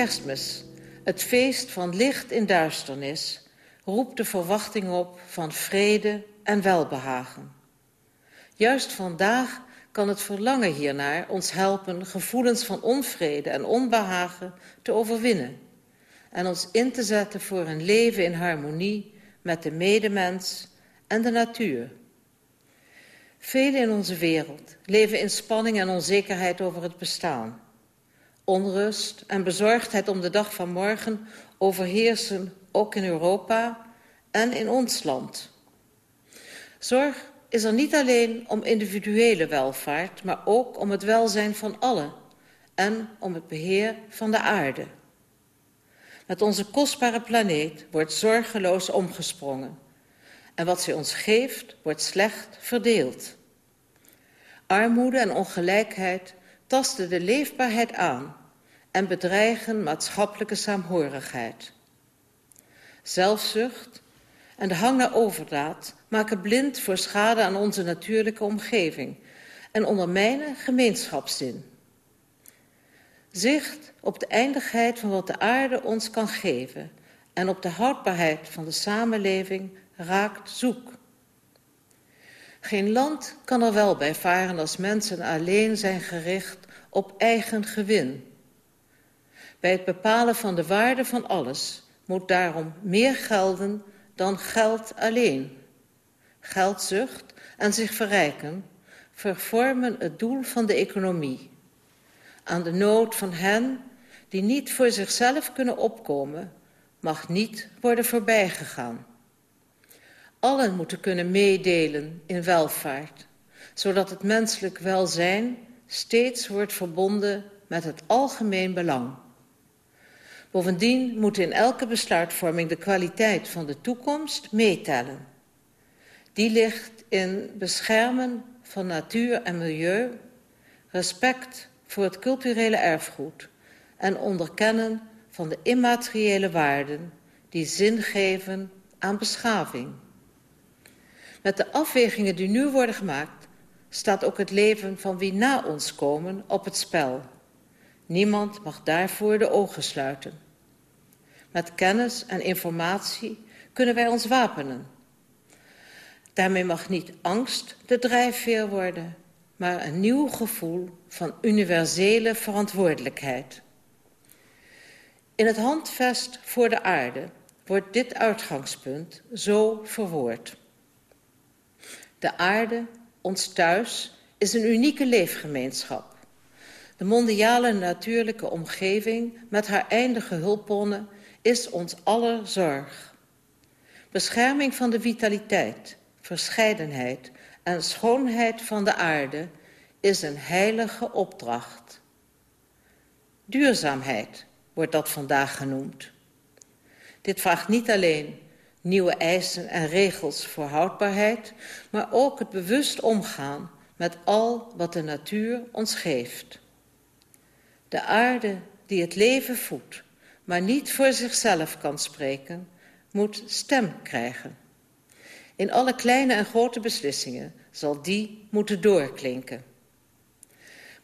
Kerstmis, het feest van licht in duisternis, roept de verwachting op van vrede en welbehagen. Juist vandaag kan het verlangen hiernaar ons helpen gevoelens van onvrede en onbehagen te overwinnen en ons in te zetten voor een leven in harmonie met de medemens en de natuur. Velen in onze wereld leven in spanning en onzekerheid over het bestaan. Onrust en bezorgdheid om de dag van morgen overheersen ook in Europa en in ons land. Zorg is er niet alleen om individuele welvaart, maar ook om het welzijn van allen en om het beheer van de aarde. Met onze kostbare planeet wordt zorgeloos omgesprongen. En wat zij ons geeft, wordt slecht verdeeld. Armoede en ongelijkheid tasten de leefbaarheid aan en bedreigen maatschappelijke saamhorigheid. Zelfzucht en de hang naar overdaad maken blind voor schade aan onze natuurlijke omgeving en ondermijnen gemeenschapszin. Zicht op de eindigheid van wat de aarde ons kan geven en op de houdbaarheid van de samenleving raakt zoek. Geen land kan er wel bij varen als mensen alleen zijn gericht op eigen gewin. Bij het bepalen van de waarde van alles moet daarom meer gelden dan geld alleen. Geldzucht en zich verrijken vervormen het doel van de economie. Aan de nood van hen die niet voor zichzelf kunnen opkomen, mag niet worden voorbijgegaan. Allen moeten kunnen meedelen in welvaart, zodat het menselijk welzijn steeds wordt verbonden met het algemeen belang. Bovendien moet in elke besluitvorming de kwaliteit van de toekomst meetellen. Die ligt in beschermen van natuur en milieu, respect voor het culturele erfgoed en onderkennen van de immateriële waarden die zin geven aan beschaving. Met de afwegingen die nu worden gemaakt, staat ook het leven van wie na ons komen op het spel. Niemand mag daarvoor de ogen sluiten. Met kennis en informatie kunnen wij ons wapenen. Daarmee mag niet angst de drijfveer worden, maar een nieuw gevoel van universele verantwoordelijkheid. In het handvest voor de aarde wordt dit uitgangspunt zo verwoord. De aarde, ons thuis, is een unieke leefgemeenschap. De mondiale natuurlijke omgeving met haar eindige hulpbronnen is ons aller zorg. Bescherming van de vitaliteit, verscheidenheid en schoonheid van de aarde is een heilige opdracht. Duurzaamheid wordt dat vandaag genoemd. Dit vraagt niet alleen nieuwe eisen en regels voor houdbaarheid, maar ook het bewust omgaan met al wat de natuur ons geeft. De aarde die het leven voedt, maar niet voor zichzelf kan spreken, moet stem krijgen. In alle kleine en grote beslissingen zal die moeten doorklinken.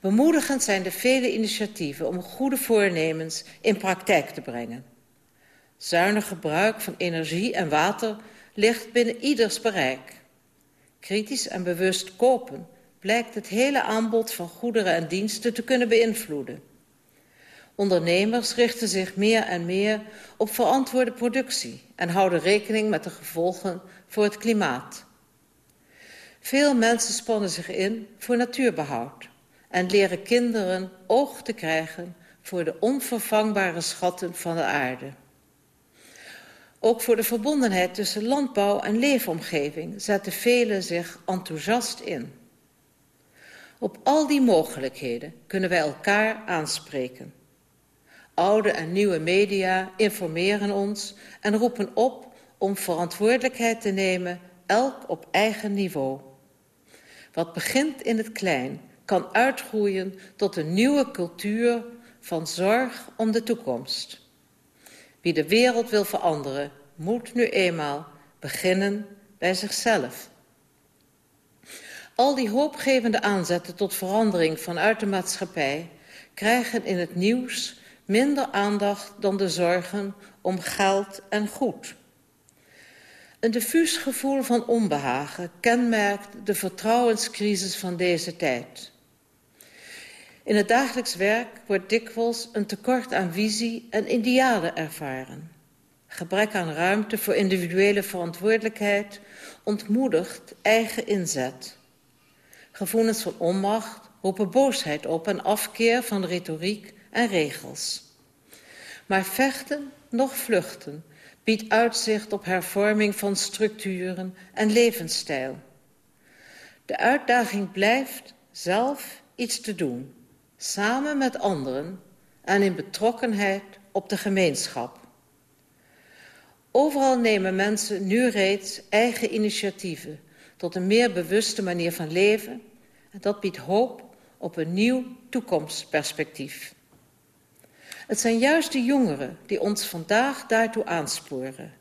Bemoedigend zijn de vele initiatieven om goede voornemens in praktijk te brengen. Zuinig gebruik van energie en water ligt binnen ieders bereik. Kritisch en bewust kopen blijkt het hele aanbod van goederen en diensten te kunnen beïnvloeden. Ondernemers richten zich meer en meer op verantwoorde productie en houden rekening met de gevolgen voor het klimaat. Veel mensen spannen zich in voor natuurbehoud en leren kinderen oog te krijgen voor de onvervangbare schatten van de aarde. Ook voor de verbondenheid tussen landbouw en leefomgeving zetten velen zich enthousiast in. Op al die mogelijkheden kunnen wij elkaar aanspreken. Oude en nieuwe media informeren ons en roepen op om verantwoordelijkheid te nemen, elk op eigen niveau. Wat begint in het klein, kan uitgroeien tot een nieuwe cultuur van zorg om de toekomst. Wie de wereld wil veranderen, moet nu eenmaal beginnen bij zichzelf. Al die hoopgevende aanzetten tot verandering vanuit de maatschappij krijgen in het nieuws minder aandacht dan de zorgen om geld en goed. Een diffuus gevoel van onbehagen kenmerkt de vertrouwenscrisis van deze tijd. In het dagelijks werk wordt dikwijls een tekort aan visie en idealen ervaren. Gebrek aan ruimte voor individuele verantwoordelijkheid ontmoedigt eigen inzet. Gevoelens van onmacht roepen boosheid op en afkeer van retoriek en regels. Maar vechten, nog vluchten, biedt uitzicht op hervorming van structuren en levensstijl. De uitdaging blijft zelf iets te doen, samen met anderen en in betrokkenheid op de gemeenschap. Overal nemen mensen nu reeds eigen initiatieven tot een meer bewuste manier van leven en dat biedt hoop op een nieuw toekomstperspectief. Het zijn juist de jongeren die ons vandaag daartoe aansporen.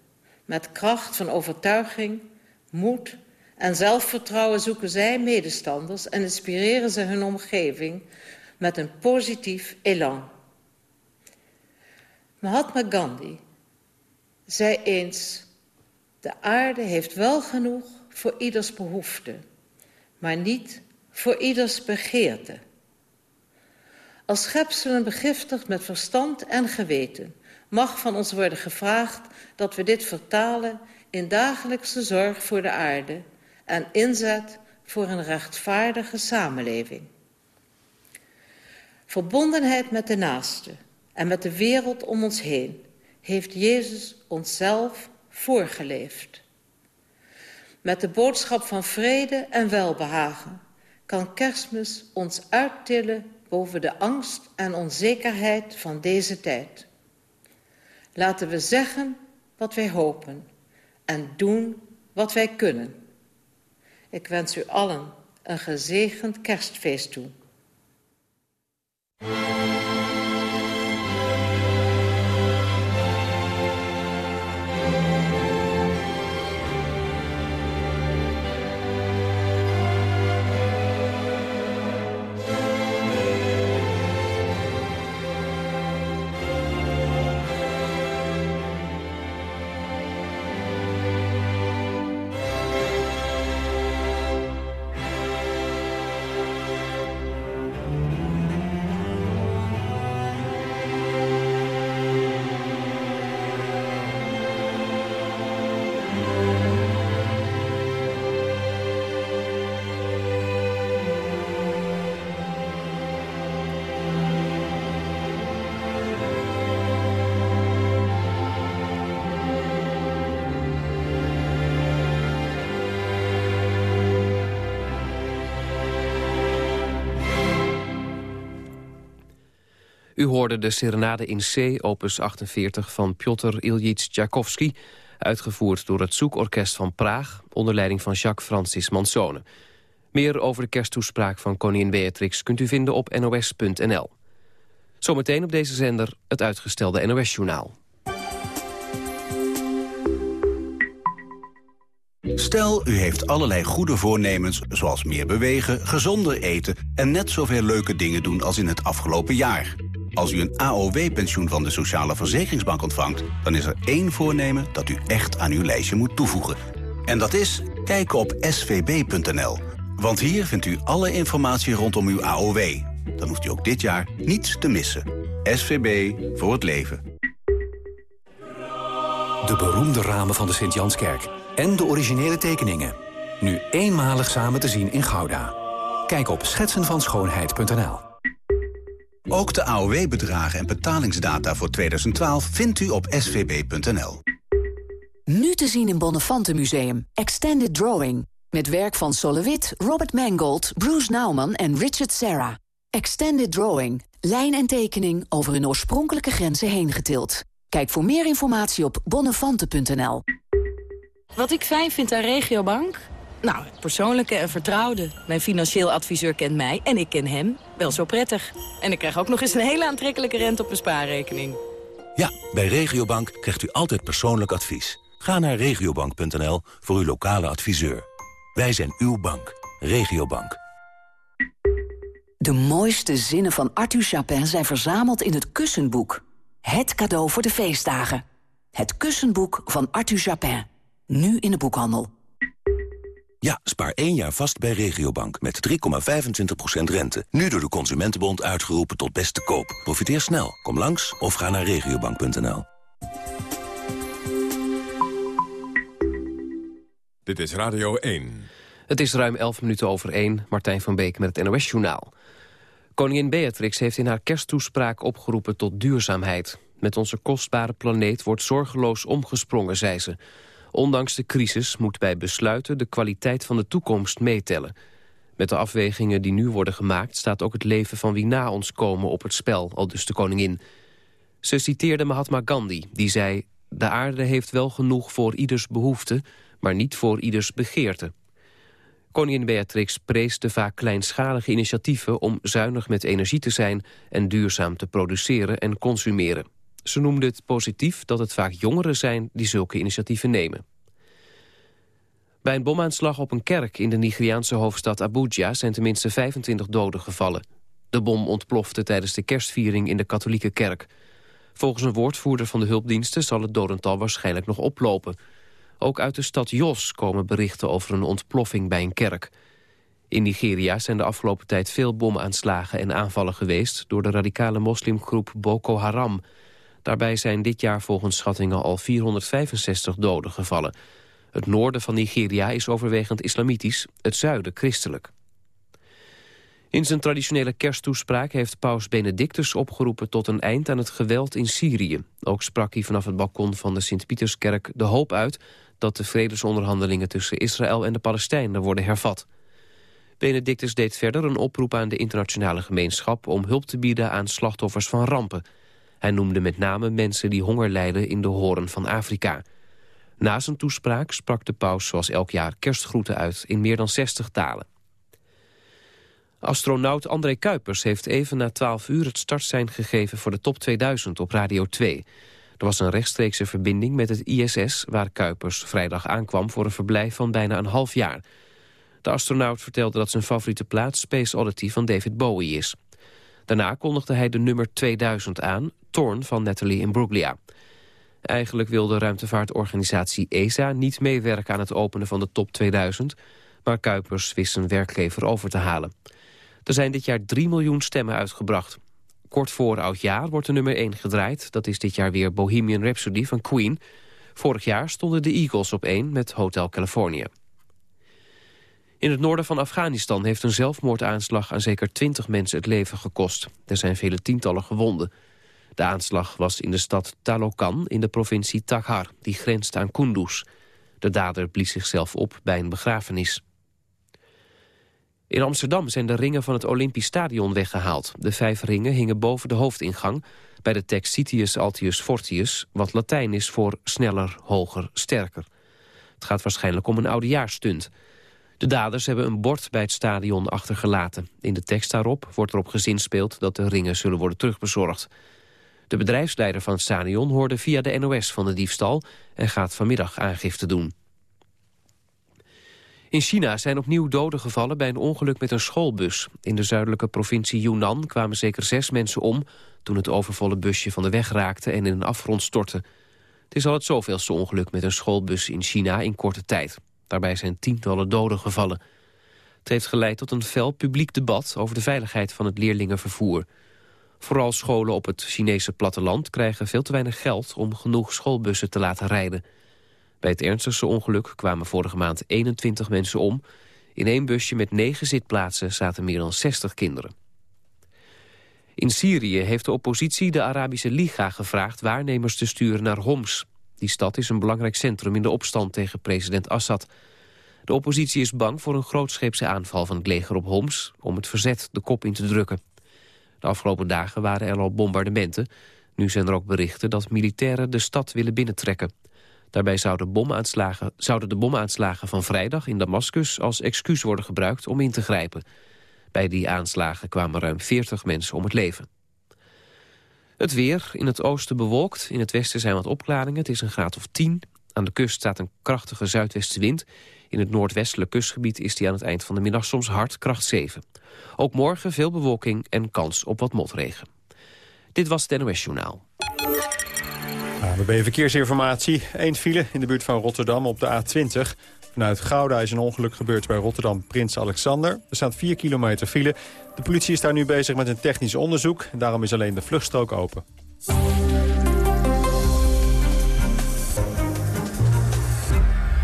Met kracht van overtuiging, moed en zelfvertrouwen zoeken zij medestanders en inspireren ze hun omgeving met een positief elan. Mahatma Gandhi zei eens, de aarde heeft wel genoeg voor ieders behoefte, maar niet voor ieders begeerte. Als schepselen begiftigd met verstand en geweten mag van ons worden gevraagd dat we dit vertalen in dagelijkse zorg voor de aarde en inzet voor een rechtvaardige samenleving. Verbondenheid met de naaste en met de wereld om ons heen heeft Jezus onszelf voorgeleefd. Met de boodschap van vrede en welbehagen kan kerstmis ons uittillen boven de angst en onzekerheid van deze tijd. Laten we zeggen wat wij hopen en doen wat wij kunnen. Ik wens u allen een gezegend kerstfeest toe. U hoorde de Serenade in C, opus 48 van Piotr Ilyich Tchaikovsky... uitgevoerd door het Zoekorkest van Praag... onder leiding van Jacques Francis Mansone. Meer over de kersttoespraak van koningin Beatrix... kunt u vinden op nos.nl. Zometeen op deze zender het uitgestelde NOS-journaal. Stel, u heeft allerlei goede voornemens, zoals meer bewegen, gezonder eten... en net zoveel leuke dingen doen als in het afgelopen jaar... Als u een AOW-pensioen van de Sociale Verzekeringsbank ontvangt... dan is er één voornemen dat u echt aan uw lijstje moet toevoegen. En dat is kijken op svb.nl. Want hier vindt u alle informatie rondom uw AOW. Dan hoeft u ook dit jaar niets te missen. SVB voor het leven. De beroemde ramen van de Sint-Janskerk. En de originele tekeningen. Nu eenmalig samen te zien in Gouda. Kijk op schetsenvanschoonheid.nl. Ook de AOW-bedragen en betalingsdata voor 2012 vindt u op svb.nl. Nu te zien in Bonnefante Museum. Extended Drawing. Met werk van Solowit, Robert Mangold, Bruce Nauman en Richard Serra. Extended Drawing. Lijn en tekening over hun oorspronkelijke grenzen heen getild. Kijk voor meer informatie op bonnefante.nl. Wat ik fijn vind aan Regiobank? Nou, persoonlijke en vertrouwde. Mijn financieel adviseur kent mij en ik ken hem wel zo prettig. En ik krijg ook nog eens een hele aantrekkelijke rente op mijn spaarrekening. Ja, bij Regiobank krijgt u altijd persoonlijk advies. Ga naar regiobank.nl voor uw lokale adviseur. Wij zijn uw bank. Regiobank. De mooiste zinnen van Arthur Chapin zijn verzameld in het Kussenboek. Het cadeau voor de feestdagen. Het Kussenboek van Arthur Chapin. Nu in de boekhandel. Ja, spaar één jaar vast bij Regiobank met 3,25% rente. Nu door de Consumentenbond uitgeroepen tot beste koop. Profiteer snel. Kom langs of ga naar regiobank.nl. Dit is Radio 1. Het is ruim 11 minuten over 1. Martijn van Beek met het NOS-journaal. Koningin Beatrix heeft in haar kersttoespraak opgeroepen tot duurzaamheid. Met onze kostbare planeet wordt zorgeloos omgesprongen, zei ze. Ondanks de crisis moet bij besluiten de kwaliteit van de toekomst meetellen. Met de afwegingen die nu worden gemaakt... staat ook het leven van wie na ons komen op het spel, al dus de koningin. Ze citeerde Mahatma Gandhi, die zei... de aarde heeft wel genoeg voor ieders behoefte, maar niet voor ieders begeerte. Koningin Beatrix prees de vaak kleinschalige initiatieven... om zuinig met energie te zijn en duurzaam te produceren en consumeren. Ze noemde het positief dat het vaak jongeren zijn die zulke initiatieven nemen. Bij een bomaanslag op een kerk in de Nigeriaanse hoofdstad Abuja zijn tenminste 25 doden gevallen. De bom ontplofte tijdens de kerstviering in de katholieke kerk. Volgens een woordvoerder van de hulpdiensten zal het dodental waarschijnlijk nog oplopen. Ook uit de stad Jos komen berichten over een ontploffing bij een kerk. In Nigeria zijn de afgelopen tijd veel bomaanslagen en aanvallen geweest... door de radicale moslimgroep Boko Haram. Daarbij zijn dit jaar volgens schattingen al 465 doden gevallen. Het noorden van Nigeria is overwegend islamitisch, het zuiden christelijk. In zijn traditionele kersttoespraak heeft paus Benedictus opgeroepen tot een eind aan het geweld in Syrië. Ook sprak hij vanaf het balkon van de Sint-Pieterskerk de hoop uit dat de vredesonderhandelingen tussen Israël en de Palestijnen worden hervat. Benedictus deed verder een oproep aan de internationale gemeenschap om hulp te bieden aan slachtoffers van rampen. Hij noemde met name mensen die honger lijden in de horen van Afrika. Na zijn toespraak sprak de paus zoals elk jaar kerstgroeten uit in meer dan 60 talen. Astronaut André Kuipers heeft even na 12 uur het startsein gegeven voor de top 2000 op Radio 2. Er was een rechtstreekse verbinding met het ISS waar Kuipers vrijdag aankwam voor een verblijf van bijna een half jaar. De astronaut vertelde dat zijn favoriete plaats Space Oddity van David Bowie is. Daarna kondigde hij de nummer 2000 aan, Torn van Natalie Imbruglia. Eigenlijk wil de ruimtevaartorganisatie ESA niet meewerken aan het openen van de top 2000... maar Kuipers wist zijn werkgever over te halen. Er zijn dit jaar 3 miljoen stemmen uitgebracht. Kort voor oudjaar wordt de nummer 1 gedraaid. Dat is dit jaar weer Bohemian Rhapsody van Queen. Vorig jaar stonden de Eagles op 1 met Hotel California. In het noorden van Afghanistan heeft een zelfmoordaanslag aan zeker 20 mensen het leven gekost. Er zijn vele tientallen gewonden. De aanslag was in de stad Talokan in de provincie Takhar, die grenst aan Kunduz. De dader blies zichzelf op bij een begrafenis. In Amsterdam zijn de ringen van het Olympisch Stadion weggehaald. De vijf ringen hingen boven de hoofdingang... bij de tekst Citius Altius Fortius... wat Latijn is voor sneller, hoger, sterker. Het gaat waarschijnlijk om een oudejaarsstunt. De daders hebben een bord bij het stadion achtergelaten. In de tekst daarop wordt erop gezinspeeld dat de ringen zullen worden terugbezorgd. De bedrijfsleider van het stadion hoorde via de NOS van de diefstal... en gaat vanmiddag aangifte doen. In China zijn opnieuw doden gevallen bij een ongeluk met een schoolbus. In de zuidelijke provincie Yunnan kwamen zeker zes mensen om... toen het overvolle busje van de weg raakte en in een afgrond stortte. Het is al het zoveelste ongeluk met een schoolbus in China in korte tijd. Daarbij zijn tientallen doden gevallen. Het heeft geleid tot een fel publiek debat over de veiligheid van het leerlingenvervoer. Vooral scholen op het Chinese platteland krijgen veel te weinig geld om genoeg schoolbussen te laten rijden. Bij het ernstigste ongeluk kwamen vorige maand 21 mensen om. In één busje met negen zitplaatsen zaten meer dan 60 kinderen. In Syrië heeft de oppositie de Arabische Liga gevraagd waarnemers te sturen naar Homs. Die stad is een belangrijk centrum in de opstand tegen president Assad. De oppositie is bang voor een grootscheepse aanval van het leger op Homs... om het verzet de kop in te drukken. De afgelopen dagen waren er al bombardementen. Nu zijn er ook berichten dat militairen de stad willen binnentrekken. Daarbij zouden, bomaanslagen, zouden de bomaanslagen van vrijdag in Damascus als excuus worden gebruikt om in te grijpen. Bij die aanslagen kwamen ruim 40 mensen om het leven. Het weer, in het oosten bewolkt, in het westen zijn wat opklaringen, het is een graad of 10. Aan de kust staat een krachtige zuidwestenwind. In het noordwestelijk kustgebied is die aan het eind van de middag soms hard, kracht 7. Ook morgen veel bewolking en kans op wat motregen. Dit was het NOS Journaal. ABB Verkeersinformatie. Eén file in de buurt van Rotterdam op de A20. Vanuit Gouda is een ongeluk gebeurd bij Rotterdam Prins Alexander. Er staat 4 kilometer file. De politie is daar nu bezig met een technisch onderzoek. Daarom is alleen de vluchtstrook open.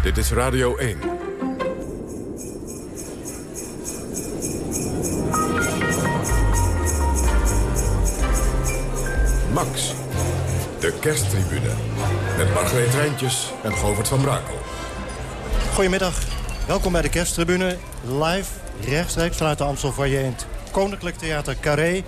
Dit is Radio 1. Max. De kersttribune. Met Margreet Rijntjes en Govert van Brakel. Goedemiddag. Welkom bij de kersttribune. Live, rechtstreeks vanuit de Amstelfoyer in Koninklijk Theater Carré.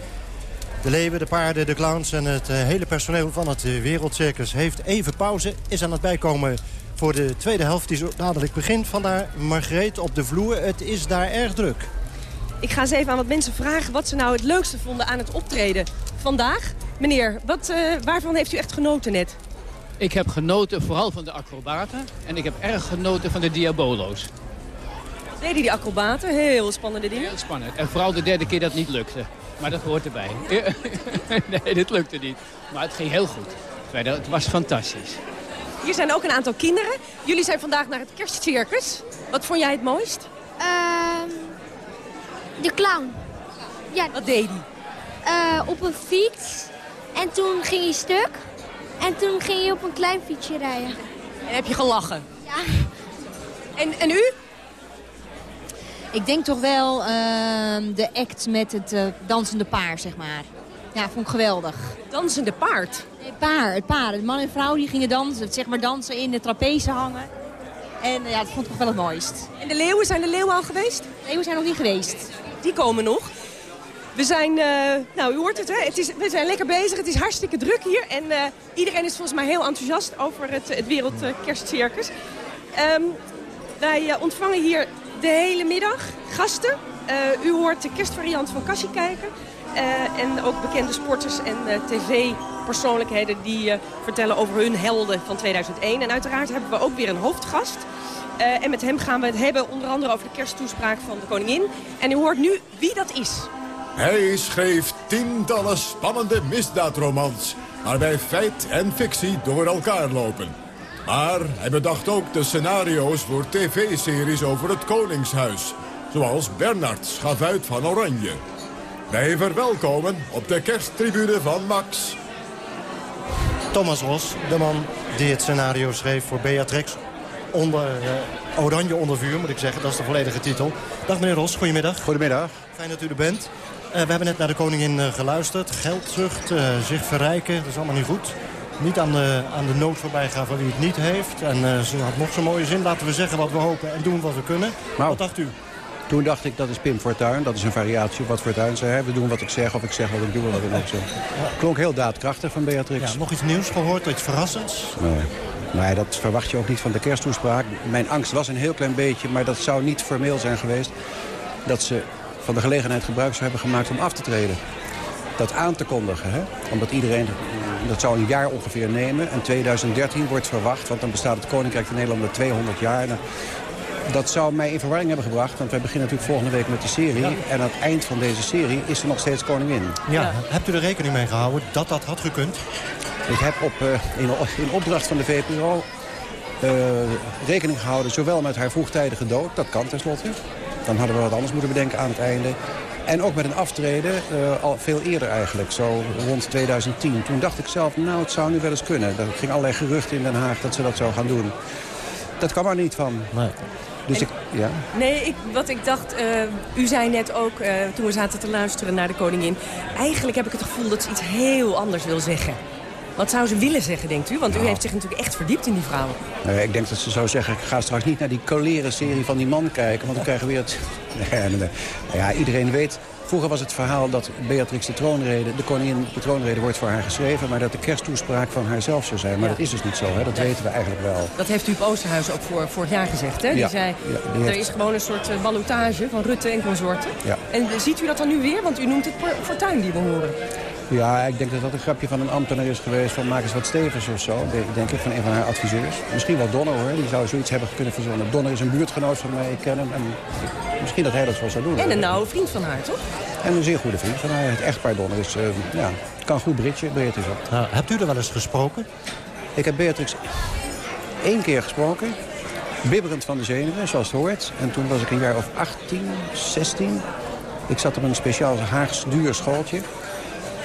De leeuwen, de paarden, de clowns en het eh, hele personeel van het eh, Wereldcircus heeft even pauze. Is aan het bijkomen voor de tweede helft die zo dadelijk begint. Vandaar Margreet op de vloer. Het is daar erg druk. Ik ga eens even aan wat mensen vragen wat ze nou het leukste vonden aan het optreden vandaag. Meneer, wat, uh, waarvan heeft u echt genoten net? Ik heb genoten vooral van de acrobaten en ik heb erg genoten van de diabolo's. Deden die acrobaten? Heel spannende dingen. Heel spannend. En vooral de derde keer dat het niet lukte. Maar dat hoort erbij. nee, dit lukte niet. Maar het ging heel goed. Verder, het was fantastisch. Hier zijn ook een aantal kinderen. Jullie zijn vandaag naar het kerstcircus. Wat vond jij het mooist? Uh, de clown. Ja. Wat deed hij? Uh, op een fiets. En toen ging hij stuk. En toen ging hij op een klein fietsje rijden. En heb je gelachen? Ja. En, en u? Ik denk toch wel uh, de act met het uh, dansende paar, zeg maar. Ja, vond ik geweldig. Dansende paard? Nee, paar, het paar. De man en vrouw die gingen dansen, zeg maar dansen in de trapeze hangen. En ja, dat vond ik toch wel het mooist. En de leeuwen, zijn de leeuwen al geweest? De leeuwen zijn nog niet geweest. Die komen nog. We zijn, uh, nou u hoort het, hè? Het is, we zijn lekker bezig. Het is hartstikke druk hier. En uh, iedereen is volgens mij heel enthousiast over het, het Wereldkerstcircus. Um, wij uh, ontvangen hier de hele middag gasten. u hoort de kerstvariant van Cassie kijken. en ook bekende sporters en tv-persoonlijkheden die vertellen over hun helden van 2001. En uiteraard hebben we ook weer een hoofdgast. en met hem gaan we het hebben onder andere over de kersttoespraak van de koningin. En u hoort nu wie dat is. Hij schreef tientallen spannende misdaadromans... waarbij feit en fictie door elkaar lopen. Maar hij bedacht ook de scenario's voor tv-series over het Koningshuis. Zoals Bernard Schavuit van Oranje. Wij verwelkomen op de kersttribune van Max. Thomas Ros, de man die het scenario schreef voor Beatrix. Onder, uh, Oranje onder vuur, moet ik zeggen. Dat is de volledige titel. Dag meneer Ros, goedemiddag. Goedemiddag. Fijn dat u er bent. Uh, we hebben net naar de koningin uh, geluisterd. Geldzucht, uh, zich verrijken, dat is allemaal niet goed. Niet aan de, aan de nood voorbij gaan van wie het niet heeft. En ze had nog zo'n mooie zin. Laten we zeggen wat we hopen en doen wat we kunnen. Nou, wat dacht u? Toen dacht ik, dat is Pim Fortuyn. Dat is een variatie op wat Fortuyn zei. We doen wat ik zeg of ik zeg wat ik doe. Wat ik ook zeg. Klonk heel daadkrachtig van Beatrix. Ja, nog iets nieuws gehoord, iets verrassends? Nee. Nee, dat verwacht je ook niet van de kersttoespraak. Mijn angst was een heel klein beetje, maar dat zou niet formeel zijn geweest. Dat ze van de gelegenheid gebruik zou hebben gemaakt om af te treden. Dat aan te kondigen, hè? omdat iedereen, dat zou een jaar ongeveer nemen. En 2013 wordt verwacht, want dan bestaat het Koninkrijk van Nederland met 200 jaar. Dat zou mij in verwarring hebben gebracht, want wij beginnen natuurlijk volgende week met de serie. Ja. En aan het eind van deze serie is er nog steeds koningin. Ja, ja. hebt u er rekening mee gehouden dat dat had gekund? Ik heb op, uh, in, in opdracht van de VPRO uh, rekening gehouden zowel met haar vroegtijdige dood, dat kan tenslotte. Dan hadden we wat anders moeten bedenken aan het einde. En ook met een aftreden, uh, al veel eerder eigenlijk, zo rond 2010. Toen dacht ik zelf, nou, het zou nu wel eens kunnen. Er ging allerlei geruchten in Den Haag dat ze dat zou gaan doen. Dat kwam er niet van. Nee. Dus ik, ja. Nee, ik, wat ik dacht, uh, u zei net ook uh, toen we zaten te luisteren naar de koningin... eigenlijk heb ik het gevoel dat ze iets heel anders wil zeggen. Wat zou ze willen zeggen, denkt u? Want u Nou. heeft zich natuurlijk echt verdiept in die vrouw. Ja, ik denk dat ze zou zeggen, ik ga straks niet naar die coleren-serie van die man kijken. Want dan krijgen we weer het... Nee. Nou Ja, iedereen weet, Vroeger was het verhaal dat Beatrix de troonrede, de koningin de troonrede wordt voor haar geschreven... maar dat de kersttoespraak van haarzelf zou zijn. Maar dat is dus niet zo, hè? dat weten we eigenlijk wel. Dat heeft u op Oosterhuis ook voor, vorig jaar gezegd, hè? Die Ja. zei, die er heeft- is gewoon een soort eh, ballotage van Rutte en consorten. En ziet u dat dan nu weer? Want u noemt het fortuin die we horen. Ja, ik denk dat dat een grapje van een ambtenaar is geweest... van maak eens wat stevens of zo, de- denk ik, van een van haar adviseurs. Misschien wel Donner, hoor. Die zou zoiets hebben kunnen verzonnen. Donner is een buurtgenoot van mij, ik ken hem. En misschien dat hij dat wel zou doen. En een nauwe vriend van haar, toch? En een zeer goede vriend van haar. Het echtpaar Donner is, eh, ja, kan goed britje, Beatrix ook. Nou, hebt u er wel eens gesproken? Ik heb Beatrix één keer gesproken. Bibberend van de zenuwen, zoals het hoort. En toen was ik een jaar of 18, 16. Ik zat op een speciaal Haags duur schooltje.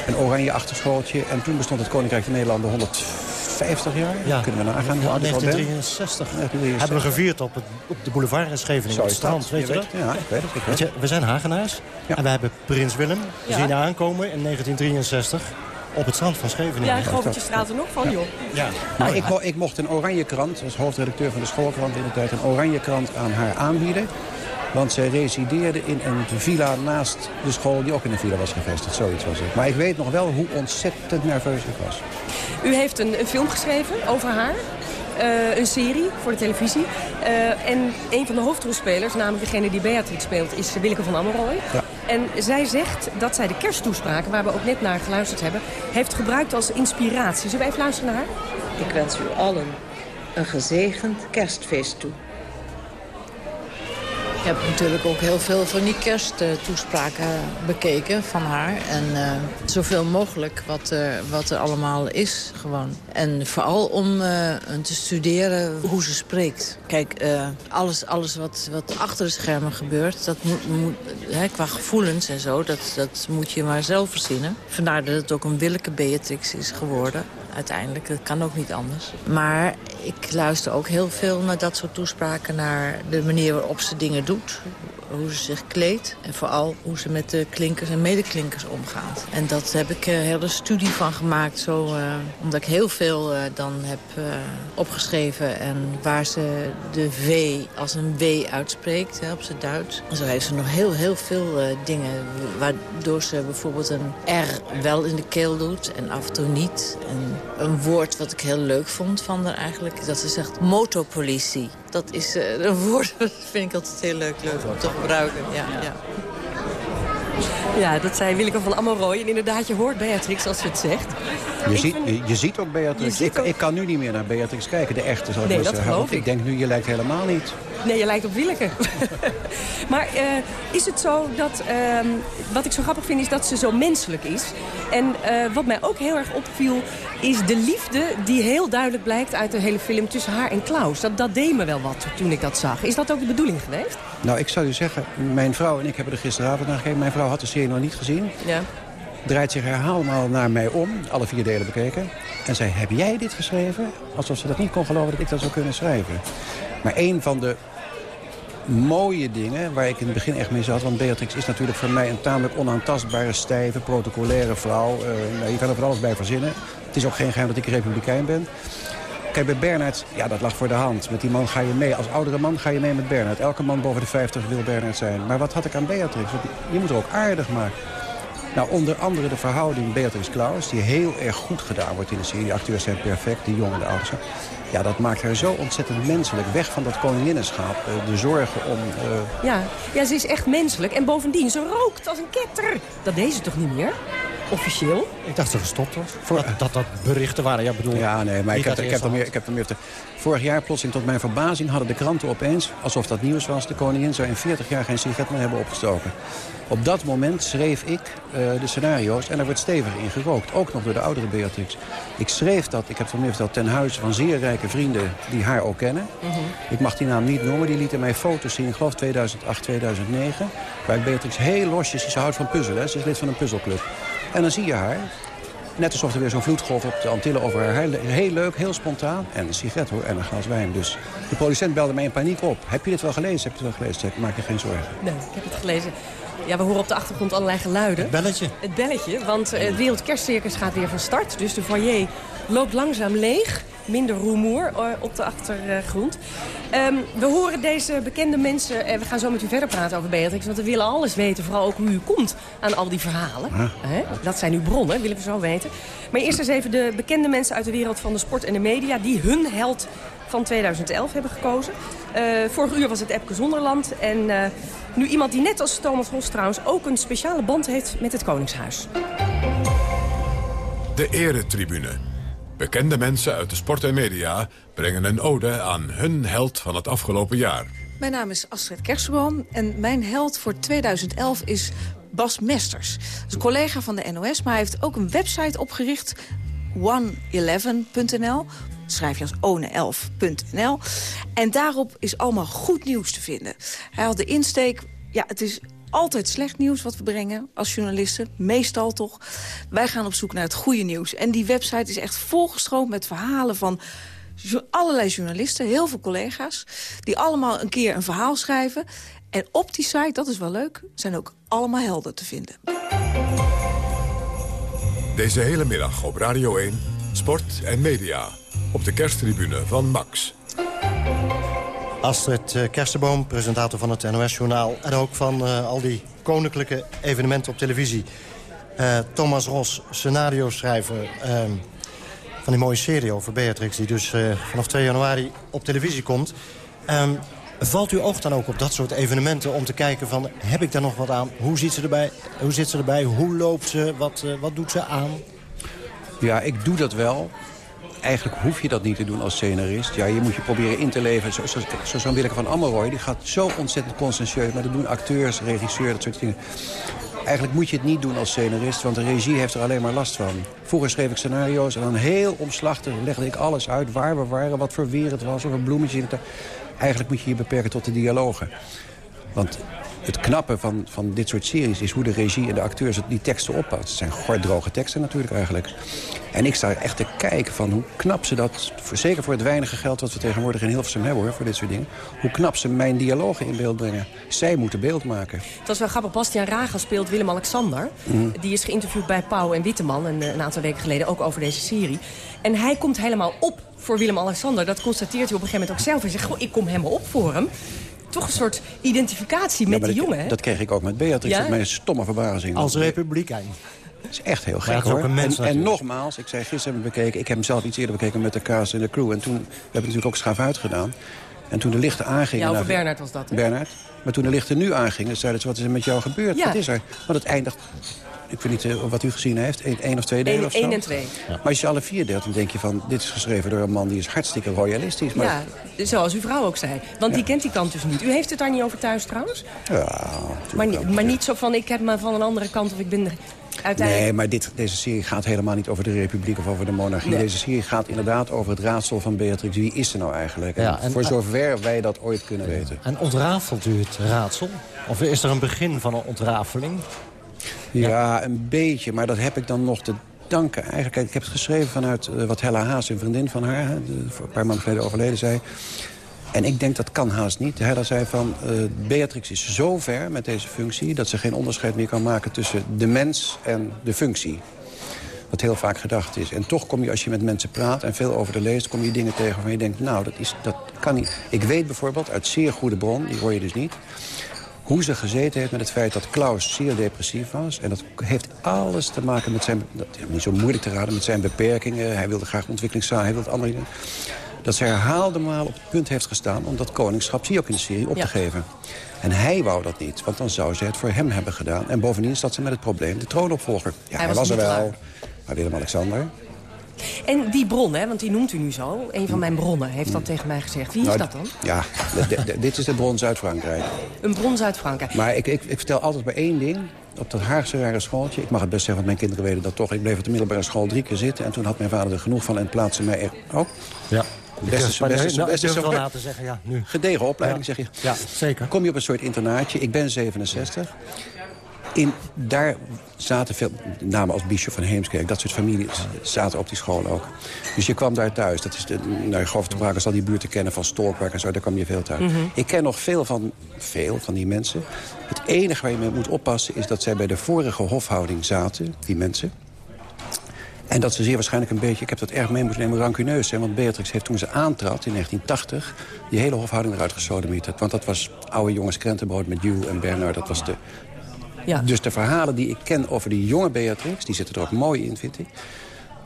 Een oranje achterschooltje. En toen bestond het Koninkrijk der Nederlanden 150 jaar. Ja. Kunnen we nagaan hoe Ja, oud ik al ben. 1963. 1963. Hebben we gevierd op, het, op de boulevard in Scheveningen, Zo op het strand. Weet Je je dat? weet- ja, ik weet het, ik weet Weet je, we zijn Hagenaars en we hebben Prins Willem Ja. zien aankomen in 1963 op het strand van Scheveningen. Ja, Govertje straalt er nog van, joh. Ja. Maar ik, mo- ik mocht een oranje krant, als hoofdredacteur van de schoolkrant in de tijd... een oranje krant aan haar aanbieden. Want zij resideerde in een villa naast de school die ook in een villa was gevestigd. Zoiets was het. Maar ik weet nog wel hoe ontzettend nerveus ik was. U heeft een, een film geschreven over haar. Eh, een serie voor de televisie. Eh, en een van de hoofdrolspelers, namelijk degene die Beatrix speelt, is Willeke van Ammeroy. Ja. En zij zegt dat zij de kersttoespraken, waar we ook net naar geluisterd hebben, heeft gebruikt als inspiratie. Zullen we even luisteren naar haar? Ik wens u allen een gezegend kerstfeest toe. Ik heb natuurlijk ook heel veel van die kersttoespraken bekeken van haar. En eh, zoveel mogelijk wat er, wat er allemaal is gewoon. En vooral om eh, te studeren hoe ze spreekt. Kijk, eh, alles, alles wat, wat achter de schermen gebeurt, dat moet, hè, qua gevoelens en zo, dat, dat moet je maar zelf verzinnen. Vandaar dat het ook een Willeke Beatrix is geworden. Uiteindelijk, dat kan ook niet anders. Maar ik luister ook heel veel naar dat soort toespraken... naar de manier waarop ze dingen doet, hoe ze zich kleedt... en vooral hoe ze met de klinkers en medeklinkers omgaat. En dat heb ik een hele studie van gemaakt, zo, eh, omdat ik heel veel eh, dan heb eh, opgeschreven... en waar ze de V als een W uitspreekt, hè, op zijn Duits. En zo heeft ze nog heel, heel veel eh, dingen... waardoor ze bijvoorbeeld een R wel in de keel doet en af en toe niet... En een woord wat ik heel leuk vond van haar eigenlijk... dat ze zegt motopolitie. Dat is eh, een woord dat vind ik altijd heel leuk, leuk om te gebruiken. Ja, ja. Ja, dat zei Willeke van Ammeroy. En inderdaad, je hoort Beatrix als ze het zegt. Je, Ik ziet, vind- je, je ziet ook Beatrix. Je ziet ik, ook- ik kan nu niet meer naar Beatrix kijken, de echte zal ik Nee, dat zeggen. geloof Want ik denk nu, je lijkt helemaal niet. Nee, je lijkt op Willeke. maar eh, is het zo dat... ehm, wat ik zo grappig vind is dat ze zo menselijk is. En eh, wat mij ook heel erg opviel... is de liefde die heel duidelijk blijkt uit de hele film... tussen haar en Klaus. Dat, dat deed me wel wat toen ik dat zag. Is dat ook de bedoeling geweest? Nou, ik zal u zeggen, mijn vrouw en ik hebben er gisteravond naar gekeken. Mijn vrouw had de serie nog niet gezien. Ja. Draait zich herhaalmaal naar mij om, alle vier delen bekeken. En zei, heb jij dit geschreven? Alsof ze dat niet kon geloven dat ik dat zou kunnen schrijven. Maar een van de mooie dingen waar ik in het begin echt mee zat... want Beatrix is natuurlijk voor mij een tamelijk onaantastbare, stijve, protocolaire vrouw. Eh, nou, je kan er van alles bij verzinnen. Het is ook geen geheim dat ik republikein ben. Kijk, bij Bernhard, ja, dat lag voor de hand. Met die man ga je mee. Als oudere man ga je mee met Bernhard. Elke man boven de 50 wil Bernhard zijn. Maar wat had ik aan Beatrix? Je moet er ook aardig maken. Nou, onder andere de verhouding Beatrix-Klaus... die heel erg goed gedaan wordt in de serie. De acteurs zijn perfect, die jongen en de ouders. Ja, dat maakt haar zo ontzettend menselijk. Weg van dat koninginnenschap. eh, De zorgen om... eh, Ja. ja, ze is echt menselijk. En bovendien, ze rookt als een ketter. Dat deed ze toch niet meer? Officieel? Ik dacht dat ze gestopt was. Dat, dat dat berichten waren. Ja, bedoel, Ja, nee, maar ik heb, ik, heb er meer, ik heb er meer te... Vorig jaar, plotseling tot mijn verbazing, hadden de kranten opeens... alsof dat nieuws was, de koningin zou in 40 jaar geen sigaret meer hebben opgestoken. Op dat moment schreef ik eh, de scenario's en er wordt stevig in gerookt. Ook nog door de oudere Beatrix. Ik schreef dat, ik heb het van meer verteld, ten huize van zeer rijke vrienden die haar ook kennen. Ik mag die naam niet noemen. Die lieten mij foto's zien, ik geloof 2008, 2009. Waar Beatrix heel losjes, ze houdt van puzzelen. Ze is lid van een puzzelclub. En dan zie je haar, net alsof er weer zo'n vloedgolf op de Antillen over haar. Heel, heel leuk, heel spontaan. En een sigaret hoor, en een glas wijn. Dus de producent belde mij in paniek op. Heb je dit wel gelezen? Heb je het wel gelezen? Maak je geen zorgen. Nee, ik heb het gelezen. Ja, we horen op de achtergrond allerlei geluiden. Het belletje. Het belletje, want eh, het Wereldkerstcircus gaat weer van start. Dus de foyer loopt langzaam leeg. Minder rumoer eh, op de achtergrond. Ehm, we horen deze bekende mensen... en we gaan zo met u verder praten over Beatrix... want we willen alles weten, vooral ook hoe u komt aan al die verhalen. Hè? Dat zijn uw bronnen, willen we zo weten. Maar eerst eens even de bekende mensen uit de wereld van de sport en de media... die hun held van 2011 hebben gekozen. Uh, vorig uur was het Epke Zonderland. En uh, nu iemand die net als Thomas Ros trouwens ook een speciale band heeft met het Koningshuis. De Eretribune. Bekende mensen uit de sport en media brengen een ode aan hun held van het afgelopen jaar. Mijn naam is Astrid Kersenboom en mijn held voor 2011 is Bas Mesters. Dat is een collega van de NOS, maar hij heeft ook een website opgericht... 111.nl schrijf je als one11.nl. En daarop is allemaal goed nieuws te vinden. Hij had de insteek, ja, het is altijd slecht nieuws wat we brengen als journalisten. Meestal toch. Wij gaan op zoek naar het goede nieuws. En die website is echt volgestroomd met verhalen van allerlei journalisten, heel veel collega's... die allemaal een keer een verhaal schrijven. En op die site, dat is wel leuk, zijn ook allemaal helden te vinden. Deze hele middag op Radio 1, Sport en Media op de kersttribune van Max. Astrid eh, Kersenboom, presentator van het NOS-journaal... en ook van uh, al die koninklijke evenementen op televisie. Uh, Thomas Ros, scenario-schrijver uh, van die mooie serie over Beatrix... die dus vanaf 2 januari op televisie komt. Um, valt uw oog dan ook op dat soort evenementen om te kijken van... heb ik daar nog wat aan? Hoe zit ze erbij? Hoe, zit ze erbij? Hoe loopt ze? Wat, wat doet ze aan? Ja, ik doe dat wel eigenlijk hoef je dat niet te doen als scenarist. Ja, je moet je proberen in te leven. Zoals zo, zo, zo Willeke van Ammeroy, die gaat zo ontzettend conscientieus. Maar dat doen acteurs, regisseurs, dat soort dingen. Eigenlijk moet je het niet doen als scenarist, want de regie heeft er alleen maar last van. Vroeger schreef ik scenario's en dan heel omslachtig legde ik alles uit... waar we waren, wat voor weer het was, of een bloemetje. Eigenlijk moet je je beperken tot de dialogen. Want het knappe van, van dit soort series is hoe de regie en de acteurs die teksten oppassen. Het zijn gordroge teksten natuurlijk eigenlijk. En ik sta echt te kijken van hoe knap ze dat, zeker voor het weinige geld wat we tegenwoordig in Hilversum hebben hoor, voor dit soort dingen. Hoe knap ze mijn dialogen in beeld brengen. Zij moeten beeld maken. Het was wel grappig, Bastiaan Raga speelt Willem-Alexander. Mhm. Die is geïnterviewd bij Pauw en Witteman een, een aantal weken geleden, ook over deze serie. En hij komt helemaal op voor Willem-Alexander. Dat constateert hij op een gegeven moment ook zelf. Hij zegt, goh, ik kom helemaal op voor hem toch een soort identificatie met die jongen. Hè? Dat kreeg ik ook met Beatrix, ja? mijn stomme verbazing. Als republikein. Dat is echt heel gek, hoor. En, en, nogmaals, ik zei gisteren bekeken... ik heb hem zelf iets eerder bekeken met de cast en de crew. En toen we hebben natuurlijk ook schaaf uitgedaan. En toen de lichten aangingen... Ja, over Bernard was dat, hè? Bernard. Maar toen de lichten nu aangingen, zeiden ze... wat is er met jou gebeurd? Ja. Wat is er? Want het eindigt ik weet niet uh, wat u gezien heeft. Eén of twee delen of zo. Eén en twee. Maar als je alle vier deelt, dan denk je van... dit is geschreven door een man die is hartstikke royalistisch. Maar... Ja, zoals uw vrouw ook zei. Want die kent die kant dus niet. U heeft het daar niet over thuis trouwens? Ja, maar, niet, maar niet zo van, ik heb me van een andere kant of ik ben... Uiteindelijk... Nee, maar dit, deze serie gaat helemaal niet over de republiek of over de monarchie. Deze serie gaat inderdaad over het raadsel van Beatrix. Wie is ze nou eigenlijk? Ja, en, voor zover wij dat ooit kunnen weten. En ontrafelt u het raadsel? Of is er een begin van een ontrafeling? Ja, een beetje. Maar dat heb ik dan nog te danken. Eigenlijk, ik heb het geschreven vanuit uh, wat Hella Haas, een vriendin van haar... een paar maanden geleden overleden, zei... En ik denk dat kan haast niet. Hella zei van, uh, Beatrix is zo ver met deze functie... dat ze geen onderscheid meer kan maken tussen de mens en de functie. Wat heel vaak gedacht is. En toch kom je, als je met mensen praat en veel over de leest... kom je dingen tegen waarvan je denkt, nou, dat, is, dat kan niet. Ik weet bijvoorbeeld uit zeer goede bron, die hoor je dus niet hoe ze gezeten heeft met het feit dat Klaus zeer depressief was. En dat heeft alles te maken met zijn, dat is niet zo moeilijk te raden, met zijn beperkingen. Hij wilde graag ontwikkelingstaal, hij wilde andere dingen. Dat ze herhaalde malen op het punt heeft gestaan om dat koningschap, zie je ook in de serie, op te geven. En hij wou dat niet, want dan zou ze het voor hem hebben gedaan. En bovendien zat ze met het probleem, de troonopvolger. Ja, hij, was, was er wel, maar Willem-Alexander... En die bron, hè, want die noemt u nu zo. Een van mijn bronnen heeft dat tegen mij gezegd. Wie is nou, dat dan? Ja, dit is de bron Zuid-Frankrijk. Een bron Zuid-Frankrijk. Maar ik, ik, ik vertel altijd bij één ding op dat Haagse rare schooltje. Ik mag het best zeggen, want mijn kinderen weten dat toch. Ik bleef op de middelbare school drie keer zitten. En toen had mijn vader er genoeg van en plaatste mij er... Oh? Ja. Beste, beste, beste, beste, wel na te zeggen, ja, nu. Gedegen opleiding, zeg je. Ja, zeker. Kom je op een soort internaatje. Ik ben 67. In, daar zaten veel namen als Bischof van Heemskerk. Dat soort families zaten op die school ook. Dus je kwam daar thuis. Dat is de, nou, de Braak zal die buurt te kennen van Storkwerk en zo. Daar kwam je veel thuis. Mhm. Ik ken nog veel van, veel van die mensen. Het enige waar je mee moet oppassen is dat zij bij de vorige hofhouding zaten. Die mensen. En dat ze zeer waarschijnlijk een beetje, ik heb dat erg mee moeten nemen, rancuneus zijn. Want Beatrix heeft toen ze aantrad in 1980 die hele hofhouding eruit gesodemieterd. Want dat was oude jongens krentenbrood met Hugh en Bernard. Dat was de... Ja. Dus de verhalen die ik ken over die jonge Beatrix, die zitten er ook mooi in, vind ik.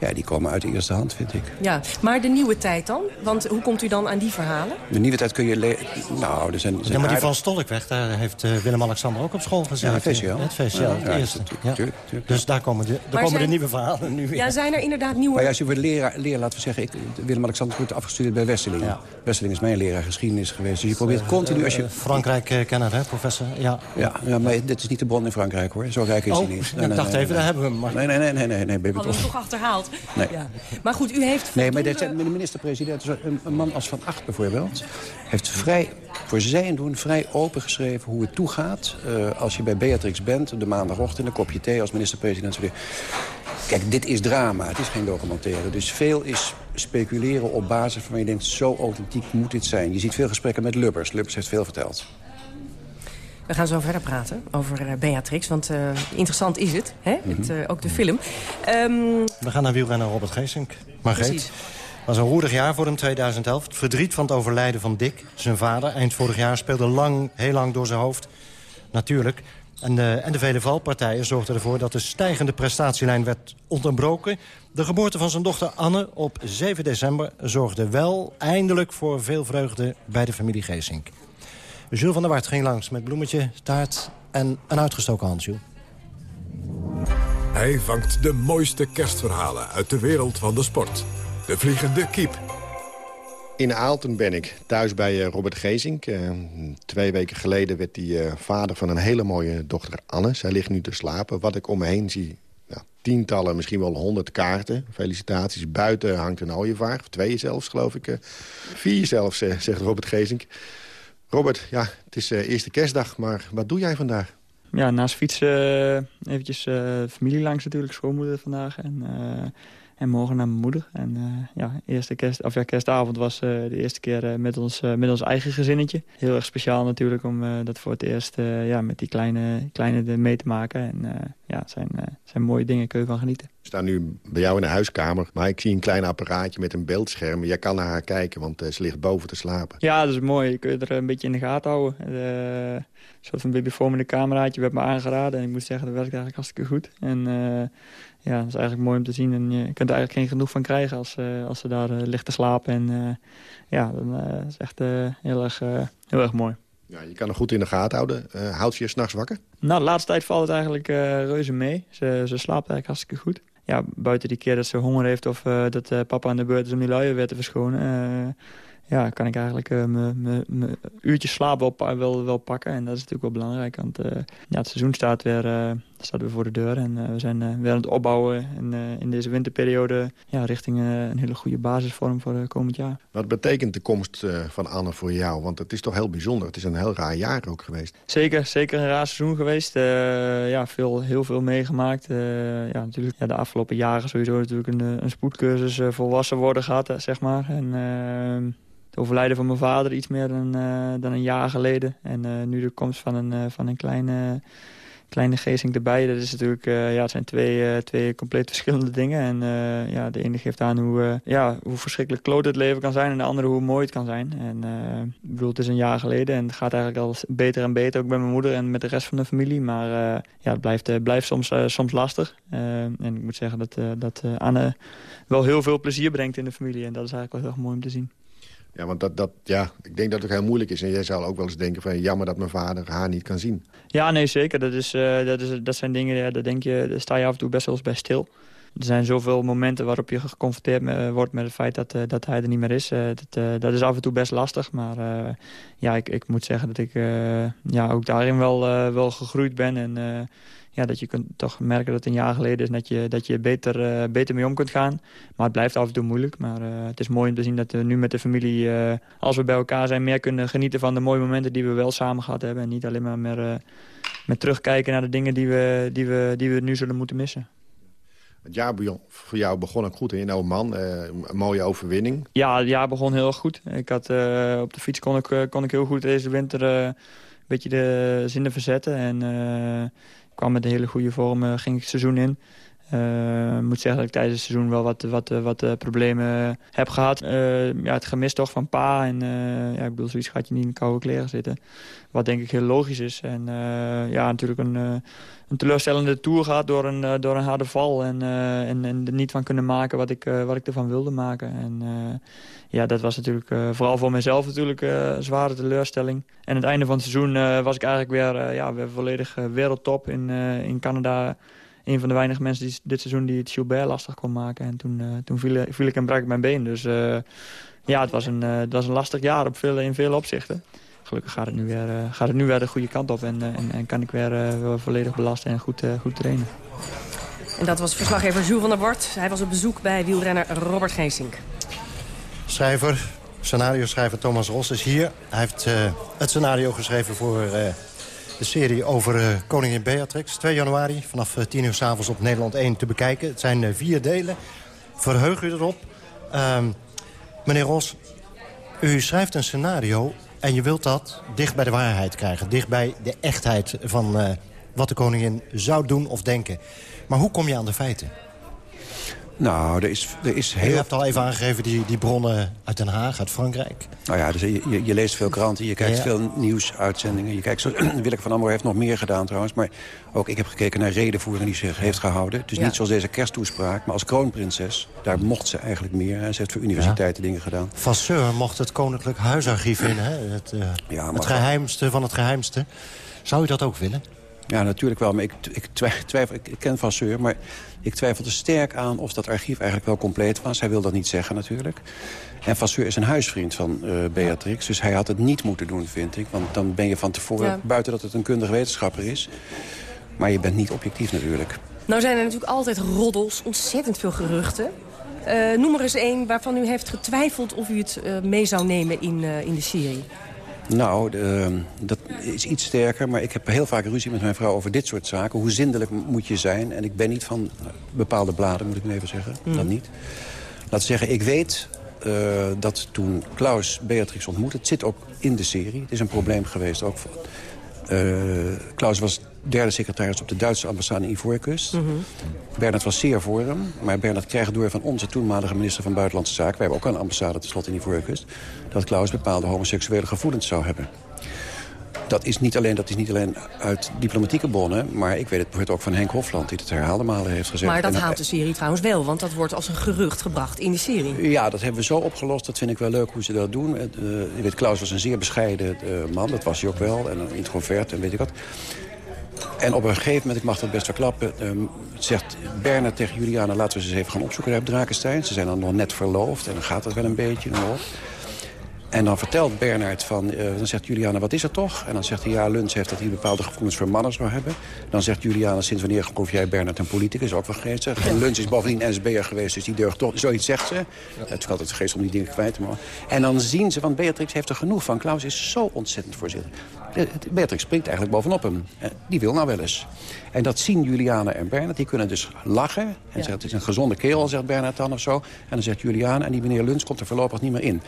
Ja, die komen uit de eerste hand, vind ik. Ja, maar de nieuwe tijd dan? Want hoe komt u dan aan die verhalen? De nieuwe tijd kun je... Nou, er zijn... er zijn Ja, maar die van Stolkweg, daar heeft eh, Willem-Alexander ook op school gezeten. Ja, het VCL. Het VCL, Ja, eerste. Ja. tuurlijk, tuurlijk. Dus daar komen, de, daar Maar komen zijn- de nieuwe verhalen nu weer. Ja, zijn er inderdaad nieuwe... Maar ja, als je voor leraar, leraar, laten we zeggen... ik- Willem-Alexander is goed afgestudeerd bij Wesseling. Wesseling is mijn leraar geschiedenis geweest. Dus je probeert continu... Als je, Eh, Frankrijk eh, kenner, hè, professor? Ja. ja, ja, maar dit is niet de bron in Frankrijk, hoor. Zo rijk is Oh, hij niet. ik dacht even, daar hebben we hem. Maar... Nee, nee, nee, nee, nee, nee, baby. Hadden we toch achterhaald. Nee. Ja. Maar goed, u heeft... Nee, maar de minister-president, dus een, man als Van Acht bijvoorbeeld... heeft vrij, voor zijn doen vrij open geschreven hoe het toegaat... eh, als je bij Beatrix bent, de maandagochtend, een kopje thee als minister-president. Kijk, dit is drama, het is geen documentaire. Dus veel is speculeren op basis van je denkt... zo authentiek moet dit zijn. Je ziet veel gesprekken met Lubbers. Lubbers heeft veel verteld. We gaan zo verder praten over eh, Beatrix, want eh, interessant is het, hè? het eh, ook de film. Ehm, We gaan naar wielrenner Robert Geesink. Margreet. Precies. Het was een roerig jaar voor hem 2011. Het verdriet van het overlijden van Dick, zijn vader, eind vorig jaar... speelde lang, heel lang door zijn hoofd. Natuurlijk. En de, en de vele valpartijen zorgden ervoor dat de stijgende prestatielijn werd onderbroken. De geboorte van zijn dochter Anne op 7 december zorgde wel eindelijk voor veel vreugde bij de familie Geesink. Jules van der Wart ging langs met bloemetje, taart en een uitgestoken hand, Jules. Hij vangt de mooiste kerstverhalen uit de wereld van de sport. De Vliegende Kiep. In Aalten ben ik, thuis bij eh, Robert Gezink. Eh, twee weken geleden werd hij eh, vader van een hele mooie dochter Anne. Zij ligt nu te slapen. Wat ik om me heen zie, nou, tientallen, misschien wel honderd kaarten. Felicitaties. Buiten hangt een ooievaar, twee zelfs, geloof ik. vier zelfs, zegt Robert Gezink. Robert, ja, het is eh, eerste kerstdag, maar wat doe jij vandaag? Ja, naast fietsen eh, eventjes eh, familie langs natuurlijk, schoonmoeder vandaag. En, en morgen naar mijn moeder. En eh, ja, eerste kerst, of ja, kerstavond was eh, de eerste keer eh, met, ons, met ons eigen gezinnetje. Heel erg speciaal natuurlijk om dat voor het eerst ja, met die kleine, kleine de mee te maken. En ja, het zijn, zijn mooie dingen, kun je van genieten. We staan nu bij jou in de huiskamer, maar ik zie een klein apparaatje met een beeldscherm. Jij kan naar haar kijken, want ze ligt boven te slapen. Ja, dat is mooi. Je kunt er een beetje in de gaten houden. Een soort van babyvormende cameraatje werd me aangeraden. En ik moet zeggen, dat werkt eigenlijk hartstikke goed. En ja, dat is eigenlijk mooi om te zien. En je kunt er eigenlijk geen genoeg van krijgen als, eh, als ze daar eh, ligt te slapen. En eh, ja, dan eh, is echt eh, heel, erg, eh, heel erg mooi. Ja, je kan er goed in de gaten houden. Eh houdt ze je s'nachts wakker? Nou, de laatste tijd valt het eigenlijk eh, reuze mee. Ze, ze slaapt eigenlijk hartstikke goed. Ja, buiten die keer dat ze honger heeft of eh, dat eh, papa aan de beurt is om die luien weer te verschonen... eh, ja, kan ik eigenlijk eh, mijn uurtjes slaap wel, wel, wel pakken. En dat is natuurlijk wel belangrijk, want eh, ja, het seizoen staat weer, eh, staat weer voor de deur. En eh, we zijn eh, weer aan het opbouwen en, eh, in deze winterperiode ja, richting een hele goede basisvorm voor komend jaar. Wat betekent de komst van Anne voor jou? Want het is toch heel bijzonder. Het is een heel raar jaar ook geweest. Zeker, zeker een raar seizoen geweest. Ja, veel, heel veel meegemaakt. Ja, natuurlijk, ja, de afgelopen jaren sowieso natuurlijk een, een spoedcursus volwassen worden gehad, eh, zeg maar. En eh, het overlijden van mijn vader iets meer dan, dan een jaar geleden. En nu de komst van een, van een kleine, kleine geesting erbij. Dat is natuurlijk, eh, ja, het zijn twee, eh, twee compleet verschillende dingen. En eh, ja, de ene geeft aan hoe, ja, hoe verschrikkelijk kloot het leven kan zijn. En de andere hoe mooi het kan zijn. En ik het is een jaar geleden. En het gaat eigenlijk al beter en beter. Ook bij mijn moeder en met de rest van de familie. Maar ja, het blijft, blijft soms, soms lastig. En ik moet zeggen dat, dat Anne wel heel veel plezier brengt in de familie. En dat is eigenlijk wel heel mooi om te zien. Ja, want dat, dat, ja, ik denk dat het heel moeilijk is. En jij zal ook wel eens denken van... jammer dat mijn vader haar niet kan zien. Ja, nee, zeker. Dat, is, eh, dat, is, dat zijn dingen, ja, daar, denk je, sta je af en toe best wel eens bij stil. Er zijn zoveel momenten waarop je geconfronteerd me- wordt met het feit dat, eh, dat hij er niet meer is. Eh, dat, eh, dat is af en toe best lastig. Maar eh, ja, ik, ik moet zeggen dat ik eh, ja, ook daarin wel, eh, wel gegroeid ben. En eh, ja, dat je kunt toch merken dat het een jaar geleden is dat je, dat je beter, eh, beter mee om kunt gaan. Maar het blijft af en toe moeilijk. Maar eh, het is mooi om te zien dat we nu met de familie, eh, als we bij elkaar zijn, meer kunnen genieten van de mooie momenten die we wel samen gehad hebben. En niet alleen maar meer, eh, met terugkijken naar de dingen die we, die, we, die we nu zullen moeten missen. Het jaar voor jou begon ook goed in oude man. Uh, een mooie overwinning. Ja, het jaar begon heel goed. Ik had, uh, op de fiets kon ik, kon ik heel goed deze winter uh, een beetje de zinnen verzetten. En kwam met een hele goede vorm, ging ik het seizoen in. Uh, ik moet zeggen dat ik tijdens het seizoen wel wat, wat, wat uh, problemen heb gehad. Uh, ja, het gemis toch van pa. En ja, ik bedoel, zoiets gaat je niet in koude kleren zitten. Wat denk ik heel logisch is. En ja, natuurlijk een, een teleurstellende tour gehad door een, door een harde val. En, en, en er niet van kunnen maken wat ik, wat ik ervan wilde maken. En ja, dat was natuurlijk vooral voor mezelf natuurlijk een zware teleurstelling. En het einde van het seizoen was ik eigenlijk weer, ja, weer volledig wereldtop in, in Canada een van de weinige mensen die dit seizoen die het Gilbert lastig kon maken. En toen, uh, toen viel, viel, ik en brak ik mijn been. Dus uh, ja, het was, een, uh, het was een lastig jaar op veel, in veel opzichten. Gelukkig gaat het nu weer, gaat het nu weer de goede kant op. En, en, en kan ik weer volledig belasten en goed, goed trainen. En dat was verslaggever Jules van der Bort. Hij was op bezoek bij wielrenner Robert Geesink. Schrijver, scenario-schrijver Thomas Ros is hier. Hij heeft het scenario geschreven voor de serie over uh, koningin Beatrix. 2 januari vanaf 10 eh, uur s'avonds op Nederland 1 te bekijken. Het zijn uh, vier delen. Verheug u erop. Uh, meneer Ros, u schrijft een scenario en je wilt dat dicht bij de waarheid krijgen. Dicht bij de echtheid van wat de koningin zou doen of denken. Maar hoe kom je aan de feiten? Nou, er is, er is heel... Je hebt al even aangegeven die, die bronnen uit Den Haag, uit Frankrijk. Nou ja, dus je, je leest veel kranten, je kijkt veel nieuwsuitzendingen. Je kijkt, zo, Willeke van Amor heeft nog meer gedaan trouwens. Maar ook ik heb gekeken naar redenvoeringen die zich heeft gehouden. Dus niet zoals deze kersttoespraak, maar als kroonprinses. Daar mocht ze eigenlijk meer. Ze heeft voor universiteiten dingen gedaan. Vasseur mocht het Koninklijk Huisarchief in, hè? Het, uh, het geheimste van het geheimste. Zou u dat ook willen? Ja, natuurlijk wel. Maar ik, ik twijfel, ik, ken Vasseur, maar ik twijfel er sterk aan of dat archief eigenlijk wel compleet was. Hij wil dat niet zeggen natuurlijk. En Vasseur is een huisvriend van uh, Beatrix. Dus hij had het niet moeten doen, vind ik. Want dan ben je van tevoren, buiten dat het een kundig wetenschapper is... maar je bent niet objectief natuurlijk. Nou zijn er natuurlijk altijd roddels, ontzettend veel geruchten. Uh, noem er eens één waarvan u heeft getwijfeld of u het uh, mee zou nemen in, in de serie. Nou, de, dat is iets sterker. Maar ik heb heel vaak ruzie met mijn vrouw over dit soort zaken. Hoe zindelijk moet je zijn? En ik ben niet van bepaalde bladen, moet ik nu even zeggen. Mm. Dat niet. Laat zeggen, ik weet uh, dat toen Klaus Beatrix ontmoette... het zit ook in de serie. Het is een probleem geweest ook. Uh, Klaus was derde secretaris op de Duitse ambassade in Ivoorkust. Mm -hmm. Bernard was zeer voor hem. Maar Bernard kreeg door van onze toenmalige minister van Buitenlandse Zaken... wij hebben ook een ambassade tenslotte in Ivoorkust... dat Klaus bepaalde homoseksuele gevoelens zou hebben. Dat is, niet alleen, dat is niet alleen uit diplomatieke bronnen... maar ik weet het bijvoorbeeld ook van Henk Hofland... die het herhaalde malen heeft gezegd. Maar dat haalt de serie trouwens wel, want dat wordt als een gerucht gebracht in de serie. Ja, dat hebben we zo opgelost. Dat vind ik wel leuk hoe ze dat doen. Uh, je weet, Klaus was een zeer bescheiden uh, man, dat was hij ook wel. En een introvert en weet ik wat. En op een gegeven moment, ik mag dat best verklappen... Um, zegt Bernard tegen Juliana, laten we ze eens even gaan opzoeken naar Drakenstein. Ze zijn dan nog net verloofd en dan gaat het wel een beetje nog. En dan vertelt Bernard van, uh, dan zegt Juliana, wat is er toch? En dan zegt hij, ja, Luns heeft dat hij bepaalde gevoelens voor mannen zou hebben. Dan zegt Juliana, sinds wanneer geloof jij Bernard een politicus? Ook wel geestig. En Luns is bovendien NSB'er geweest, dus die durft toch, zoiets zegt ze. Het is altijd geest om die dingen kwijt te maken. En dan zien ze, want Beatrix heeft er genoeg van. Klaus is zo ontzettend voorzichtig. Beatrix springt eigenlijk bovenop hem. Die wil nou wel eens. En dat zien Juliana en Bernard. Die kunnen dus lachen. En ja. zegt, het is een gezonde kerel, zegt Bernard dan of zo. En dan zegt Juliana, en die meneer Luns komt er voorlopig niet meer in.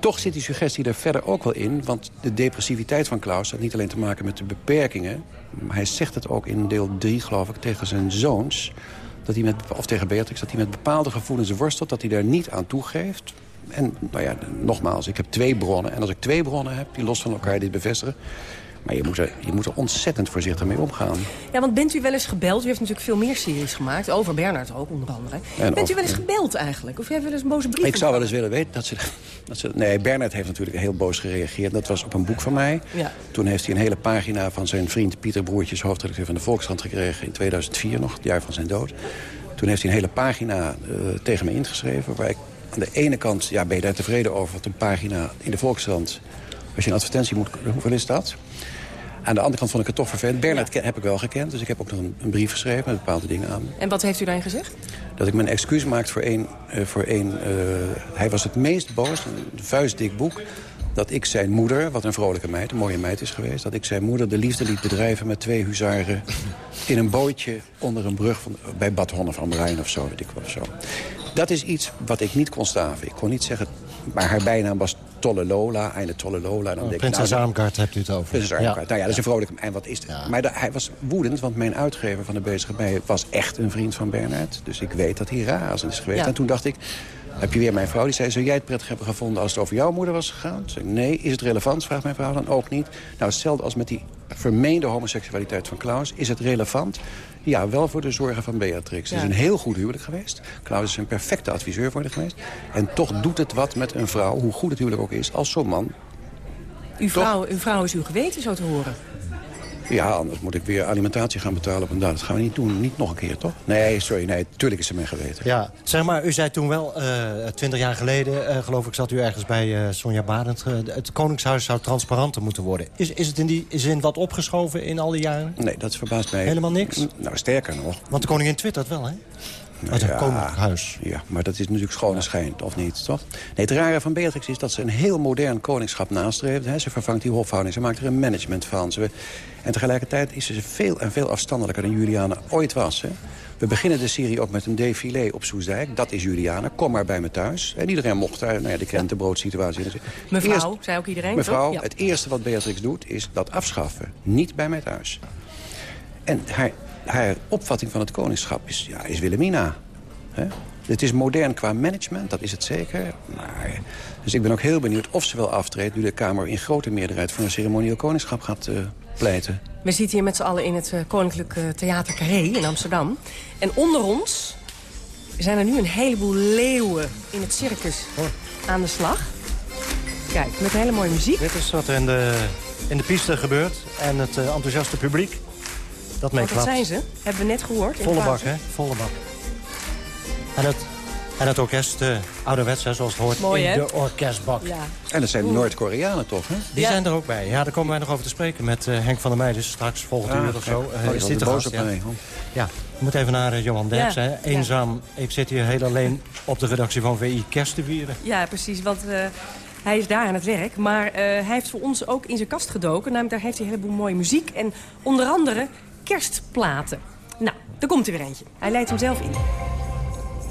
Toch zit die suggestie er verder ook wel in. Want de depressiviteit van Klaus had niet alleen te maken met de beperkingen. Maar hij zegt het ook in deel 3, geloof ik, tegen zijn zoons. Dat hij met, of tegen Beatrix, dat hij met bepaalde gevoelens worstelt. Dat hij daar niet aan toegeeft. En nou ja, nogmaals, ik heb twee bronnen. En als ik twee bronnen heb die los van elkaar dit bevestigen... Maar je moet, er, je moet er ontzettend voorzichtig mee omgaan. Ja, want bent u wel eens gebeld? U heeft natuurlijk veel meer series gemaakt. Over Bernard ook, onder andere. bent u wel eens gebeld eigenlijk? Of heeft u wel eens een boze brief Ik zou wel eens willen weten dat ze, dat ze... Nee, Bernard heeft natuurlijk heel boos gereageerd. Dat was op een boek van mij. Ja. Toen heeft hij een hele pagina van zijn vriend Pieter Broertjes... hoofdredacteur van de Volkskrant gekregen in 2004 nog, het jaar van zijn dood. Toen heeft hij een hele pagina uh, tegen me ingeschreven... waar ik aan de ene kant ja, ben je daar tevreden over... dat een pagina in de Volkskrant... als je een advertentie moet... hoeveel is dat? Aan de andere kant vond ik het toch vervelend. Bernard heb ik wel gekend, dus ik heb ook nog een, een, brief geschreven met bepaalde dingen aan. En wat heeft u daarin gezegd? Dat ik mijn excuus maakte voor één... Uh, voor één uh, hij was het meest boos, een vuistdik boek dat ik zijn moeder, wat een vrolijke meid, een mooie meid is geweest... dat ik zijn moeder de liefde liet bedrijven met twee huzaren... in een bootje onder een brug van, bij Bad Honne van Rijn of zo, weet ik wel. Zo. Dat is iets wat ik niet kon staven. Ik kon niet zeggen, maar haar bijnaam was Tolle Lola, Einde Tolle Lola. Dan Oh, denk Prinses nou, Armgard hebt u het over. Prinses Armgard. Nou ja, dat is een Ja. vrolijke... En wat is het? Maar hij was woedend, want mijn uitgever van de Bezige Bij... was echt een vriend van Bernhard. Dus ik weet dat hij razend is geweest. Ja. En toen dacht ik, heb je weer mijn vrouw? Die zei, zou jij het prettig hebben gevonden als het over jouw moeder was gegaan? Zei nee. Is het relevant? Vraagt mijn vrouw dan ook niet. Nou, hetzelfde als met die vermeende homoseksualiteit van Klaus. Is het relevant? Ja, wel voor de zorgen van Beatrix. Het is een heel goed huwelijk geweest. Klaus is een perfecte adviseur voor haar geweest. En toch doet het wat met een vrouw, hoe goed het huwelijk ook is... als zo'n man Uw vrouw, uw vrouw is uw geweten, zo te horen. Ja, anders moet ik weer alimentatie gaan betalen op een dag. Dat gaan we niet doen. Niet nog een keer, toch? Nee, sorry. Nee, tuurlijk is ze mij geweten. Ja, zeg maar, u zei toen wel, twintig jaar geleden, eh, geloof ik, zat u ergens bij eh, Sonja Barend. eh, het Koningshuis zou transparanter moeten worden. Is, is het in die zin wat opgeschoven in al die jaren? Nee, dat verbaast mij. Helemaal niks? Nou, sterker nog. Want de koningin twittert wel, hè? Uit het Koninklijk Huis. Ja, maar dat is natuurlijk schone schijn, of niet, toch? Nee, het rare van Beatrix is dat ze een heel modern koningschap nastreeft. Hè. Ze vervangt die hofhouding, ze maakt er een management van. Ze, en tegelijkertijd is ze veel en veel afstandelijker dan Juliana ooit was. Hè. We beginnen de serie ook met een défilé op Soesdijk. Dat is Juliana, kom maar bij me thuis. En iedereen mocht daar, nou ja, de krentenbroodsituatie. Mevrouw, Eerst- zei ook iedereen, Mevrouw, toch? Ja. het eerste wat Beatrix doet is dat afschaffen. Niet bij mij thuis. En haar, haar opvatting van het koningschap is, ja, is Wilhelmina. Hè? Het is modern qua management, dat is het zeker. Maar, dus ik ben ook heel benieuwd of ze wel aftreedt... nu de Kamer in grote meerderheid voor een ceremonieel koningschap gaat eh, pleiten. We zitten hier met z'n allen in het eh, Koninklijk Theater Carré in Amsterdam. En onder ons zijn er nu een heleboel leeuwen in het circus aan de slag. Kijk, met hele mooie muziek. Dit is wat er in de, in de piste gebeurt. En het eh, enthousiaste publiek, dat Want dat meeklapt. zijn ze, hebben we net gehoord. Volle bak, hè? Volle bak. En het, en het orkest, eh ouderwets, hè, zoals het hoort, Mooi, in hè? de orkestbak. Ja. En dat zijn Noord-Koreanen toch, hè? Die zijn er ook bij. Ja, daar komen wij nog over te spreken met eh, Henk van der Meijden. Straks volgend Ah, uur of zo. eh, Oh, is dit de boos gast, op ja. mij, hoor. Ja, ik moet even naar Johan Derks. Ja, hè. ja. Eenzaam. Ik zit hier heel alleen op de redactie van VI Kerst te vieren. Ja, precies, want eh, hij is daar aan het werk. Maar eh, hij heeft voor ons ook in zijn kast gedoken. Namelijk, daar heeft hij een heleboel mooie muziek. En onder andere kerstplaten. Nou, daar komt er weer eentje. Hij leidt hem zelf in.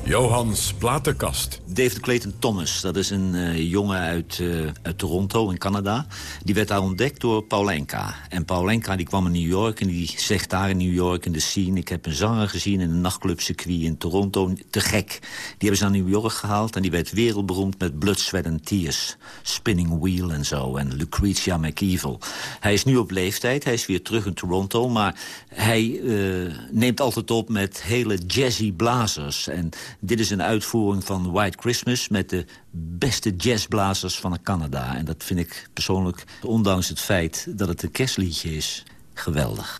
Johans platenkast. David Clayton Thomas, dat is een eh, jongen uit, eh, uit Toronto in Canada. Die werd daar ontdekt door Paulenka. En Paulenka die kwam in New York en die zegt daar in New York in de scene... ik heb een zanger gezien in een nachtclubcircuit in Toronto, te gek. Die hebben ze naar New York gehaald en die werd wereldberoemd met Blood, Sweat and Tears. Spinning Wheel en zo, en Lucretia McEvil. Hij is nu op leeftijd, hij is weer terug in Toronto... maar hij eh, neemt altijd op met hele jazzy blazers. En dit is een uitvoering van White Christmas... met de beste jazzblazers van Canada. En dat vind ik persoonlijk, ondanks het feit dat het een kerstliedje is, geweldig.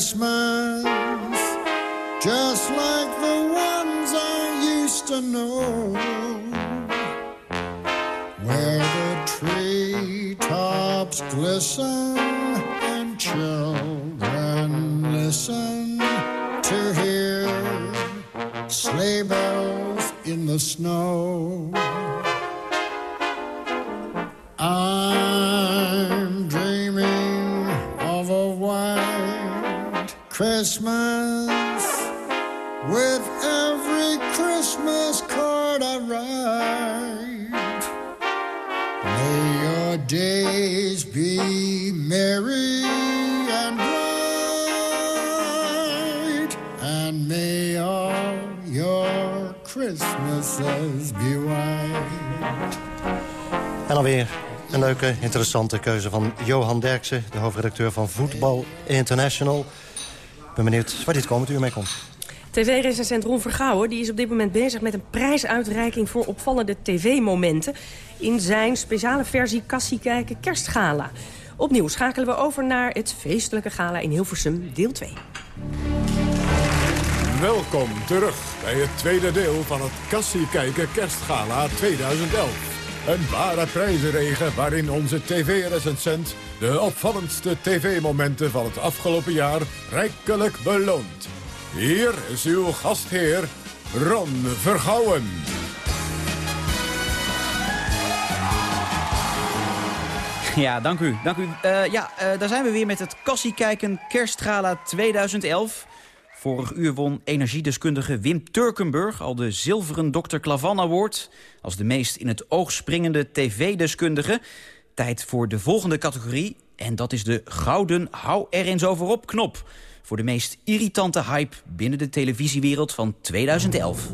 Christmas, Christmas with every Christmas card I. May your days be merry and bright, and may all your Christmases be white. En alweer een leuke, interessante keuze van Johan Derksen... de hoofdredacteur van Voetbal International. Ben benieuwd waar dit komend uur mee komt. TV-recensent Ron Vergouwen die is op dit moment bezig met een prijsuitreiking voor opvallende tv-momenten in zijn speciale versie Kassie Kijken Kerstgala. Opnieuw schakelen we over naar het feestelijke gala in Hilversum, deel 2. Welkom terug bij het tweede deel van het Kassie Kijken Kerstgala 2011. Een ware prijzenregen waarin onze tv-recensent... de opvallendste tv-momenten van het afgelopen jaar rijkelijk beloont. Hier is uw gastheer, Ron Vergouwen. Ja, dank u. Dank u. Uh, ja, uh, daar zijn we weer met het Kassie Kijken Kerstgala 2011. Vorig uur won energiedeskundige Wim Turkenburg al de zilveren Dr. Klavan Award... als de meest in het oog springende tv-deskundige. Tijd voor de volgende categorie. En dat is de gouden hou er eens over op knop. Voor de meest irritante hype binnen de televisiewereld van 2011.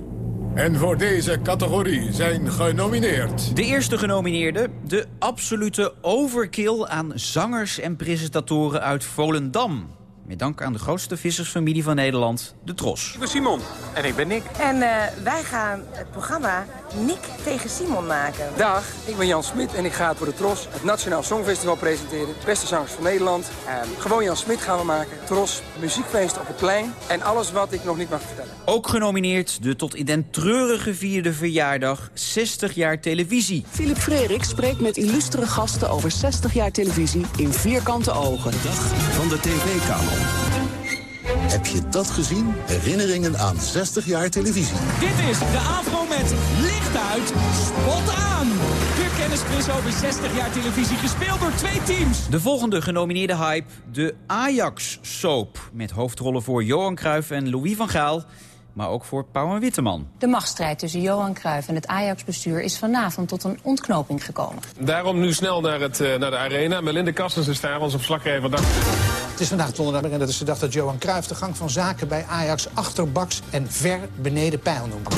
En voor deze categorie zijn genomineerd... De eerste genomineerde, de absolute overkill aan zangers en presentatoren uit Volendam. Met dank aan de grootste vissersfamilie van Nederland, de Tros. Ik ben Simon. En ik ben Nick. En uh, wij gaan het programma Nick tegen Simon maken. Dag, ik ben Jan Smit en ik ga voor de Tros het Nationaal Songfestival presenteren. Beste zangers van Nederland. Uh, gewoon Jan Smit gaan we maken. Tros, muziekfeest op het plein. En alles wat ik nog niet mag vertellen. Ook genomineerd de tot in den treurige vierde verjaardag 60 jaar televisie. Philip Frerik spreekt met illustere gasten over 60 jaar televisie in vierkante ogen. De dag van de tv-kamer. Heb je dat gezien? Herinneringen aan 60 jaar televisie. Dit is de afro met licht uit, spot aan. De kennisquiz over 60 jaar televisie, gespeeld door twee teams. De volgende genomineerde hype, de Ajax-soap. Met hoofdrollen voor Johan Cruijff en Louis van Gaal maar ook voor Pauw en Witteman. De machtsstrijd tussen Johan Cruijff en het Ajax-bestuur is vanavond tot een ontknoping gekomen. Daarom nu snel naar, het, uh, naar de arena. Melinda Kastens is daar, onze verslaggever. Het is vandaag donderdag en dat is de dag dat Johan Cruijff de gang van zaken bij Ajax achterbaks en ver beneden pijl noemt.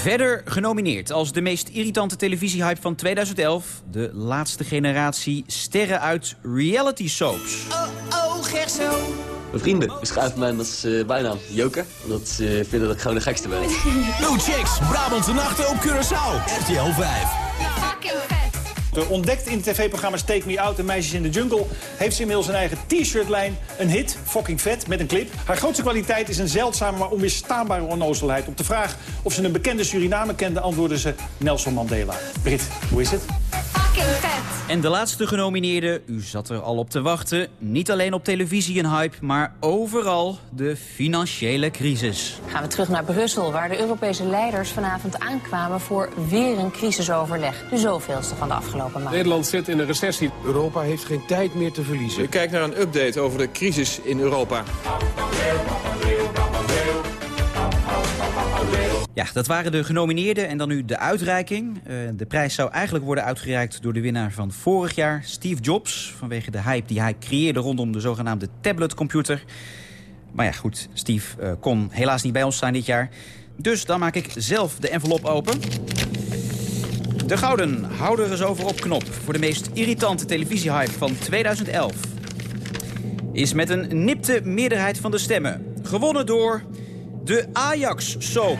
Verder genomineerd als de meest irritante televisiehype van 2011... de laatste generatie sterren uit reality soaps. Oh, oh, Gerso. Mijn vrienden beschrijven mij als uh, bijnaam Joker. Omdat ze vinden dat ik gewoon de gekste ben. no chicks, Brabantse nachten op Curaçao. RTL 5. De ontdekt in tv-programma's Take Me Out en Meisjes in de Jungle... heeft ze inmiddels een eigen t-shirtlijn. Een hit, fucking vet, met een clip. Haar grootste kwaliteit is een zeldzame maar onweerstaanbare onnozelheid. Op de vraag of ze een bekende Suriname kende... antwoordde ze Nelson Mandela. Brit, hoe is het? En de laatste genomineerde, u zat er al op te wachten... niet alleen op televisie een hype, maar overal de financiële crisis. Gaan we terug naar Brussel, waar de Europese leiders vanavond aankwamen... voor weer een crisisoverleg, de zoveelste van de afgelopen maanden. Nederland zit in een recessie. Europa heeft geen tijd meer te verliezen. U kijkt naar een update over de crisis in Europa. Ja, dat waren de genomineerden en dan nu de uitreiking. Uh, de prijs zou eigenlijk worden uitgereikt door de winnaar van vorig jaar, Steve Jobs. Vanwege de hype die hij creëerde rondom de zogenaamde tabletcomputer. Maar ja, goed, Steve uh, kon helaas niet bij ons zijn dit jaar. Dus dan maak ik zelf de envelop open. De gouden houder is over op knop voor de meest irritante televisiehype van 2011. Is met een nipte meerderheid van de stemmen. Gewonnen door de Ajax-soap.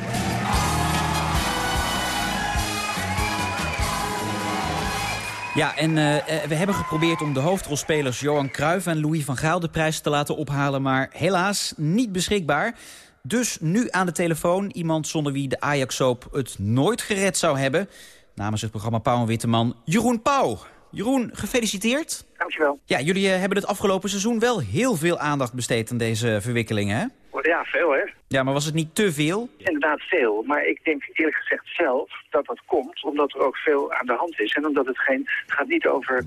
Ja, en uh, we hebben geprobeerd om de hoofdrolspelers Johan Cruijff en Louis van Gaal de prijs te laten ophalen, maar helaas niet beschikbaar. Dus nu aan de telefoon iemand zonder wie de Ajax-soap het nooit gered zou hebben. Namens het programma Pauw en Witteman, Jeroen Pauw. Jeroen, gefeliciteerd. Dankjewel. Ja, jullie uh, hebben het afgelopen seizoen wel heel veel aandacht besteed aan deze verwikkelingen, hè? Ja, veel hè. Ja, maar was het niet te veel? Inderdaad veel, maar ik denk eerlijk gezegd zelf dat dat komt omdat er ook veel aan de hand is. En omdat het geen, het gaat niet over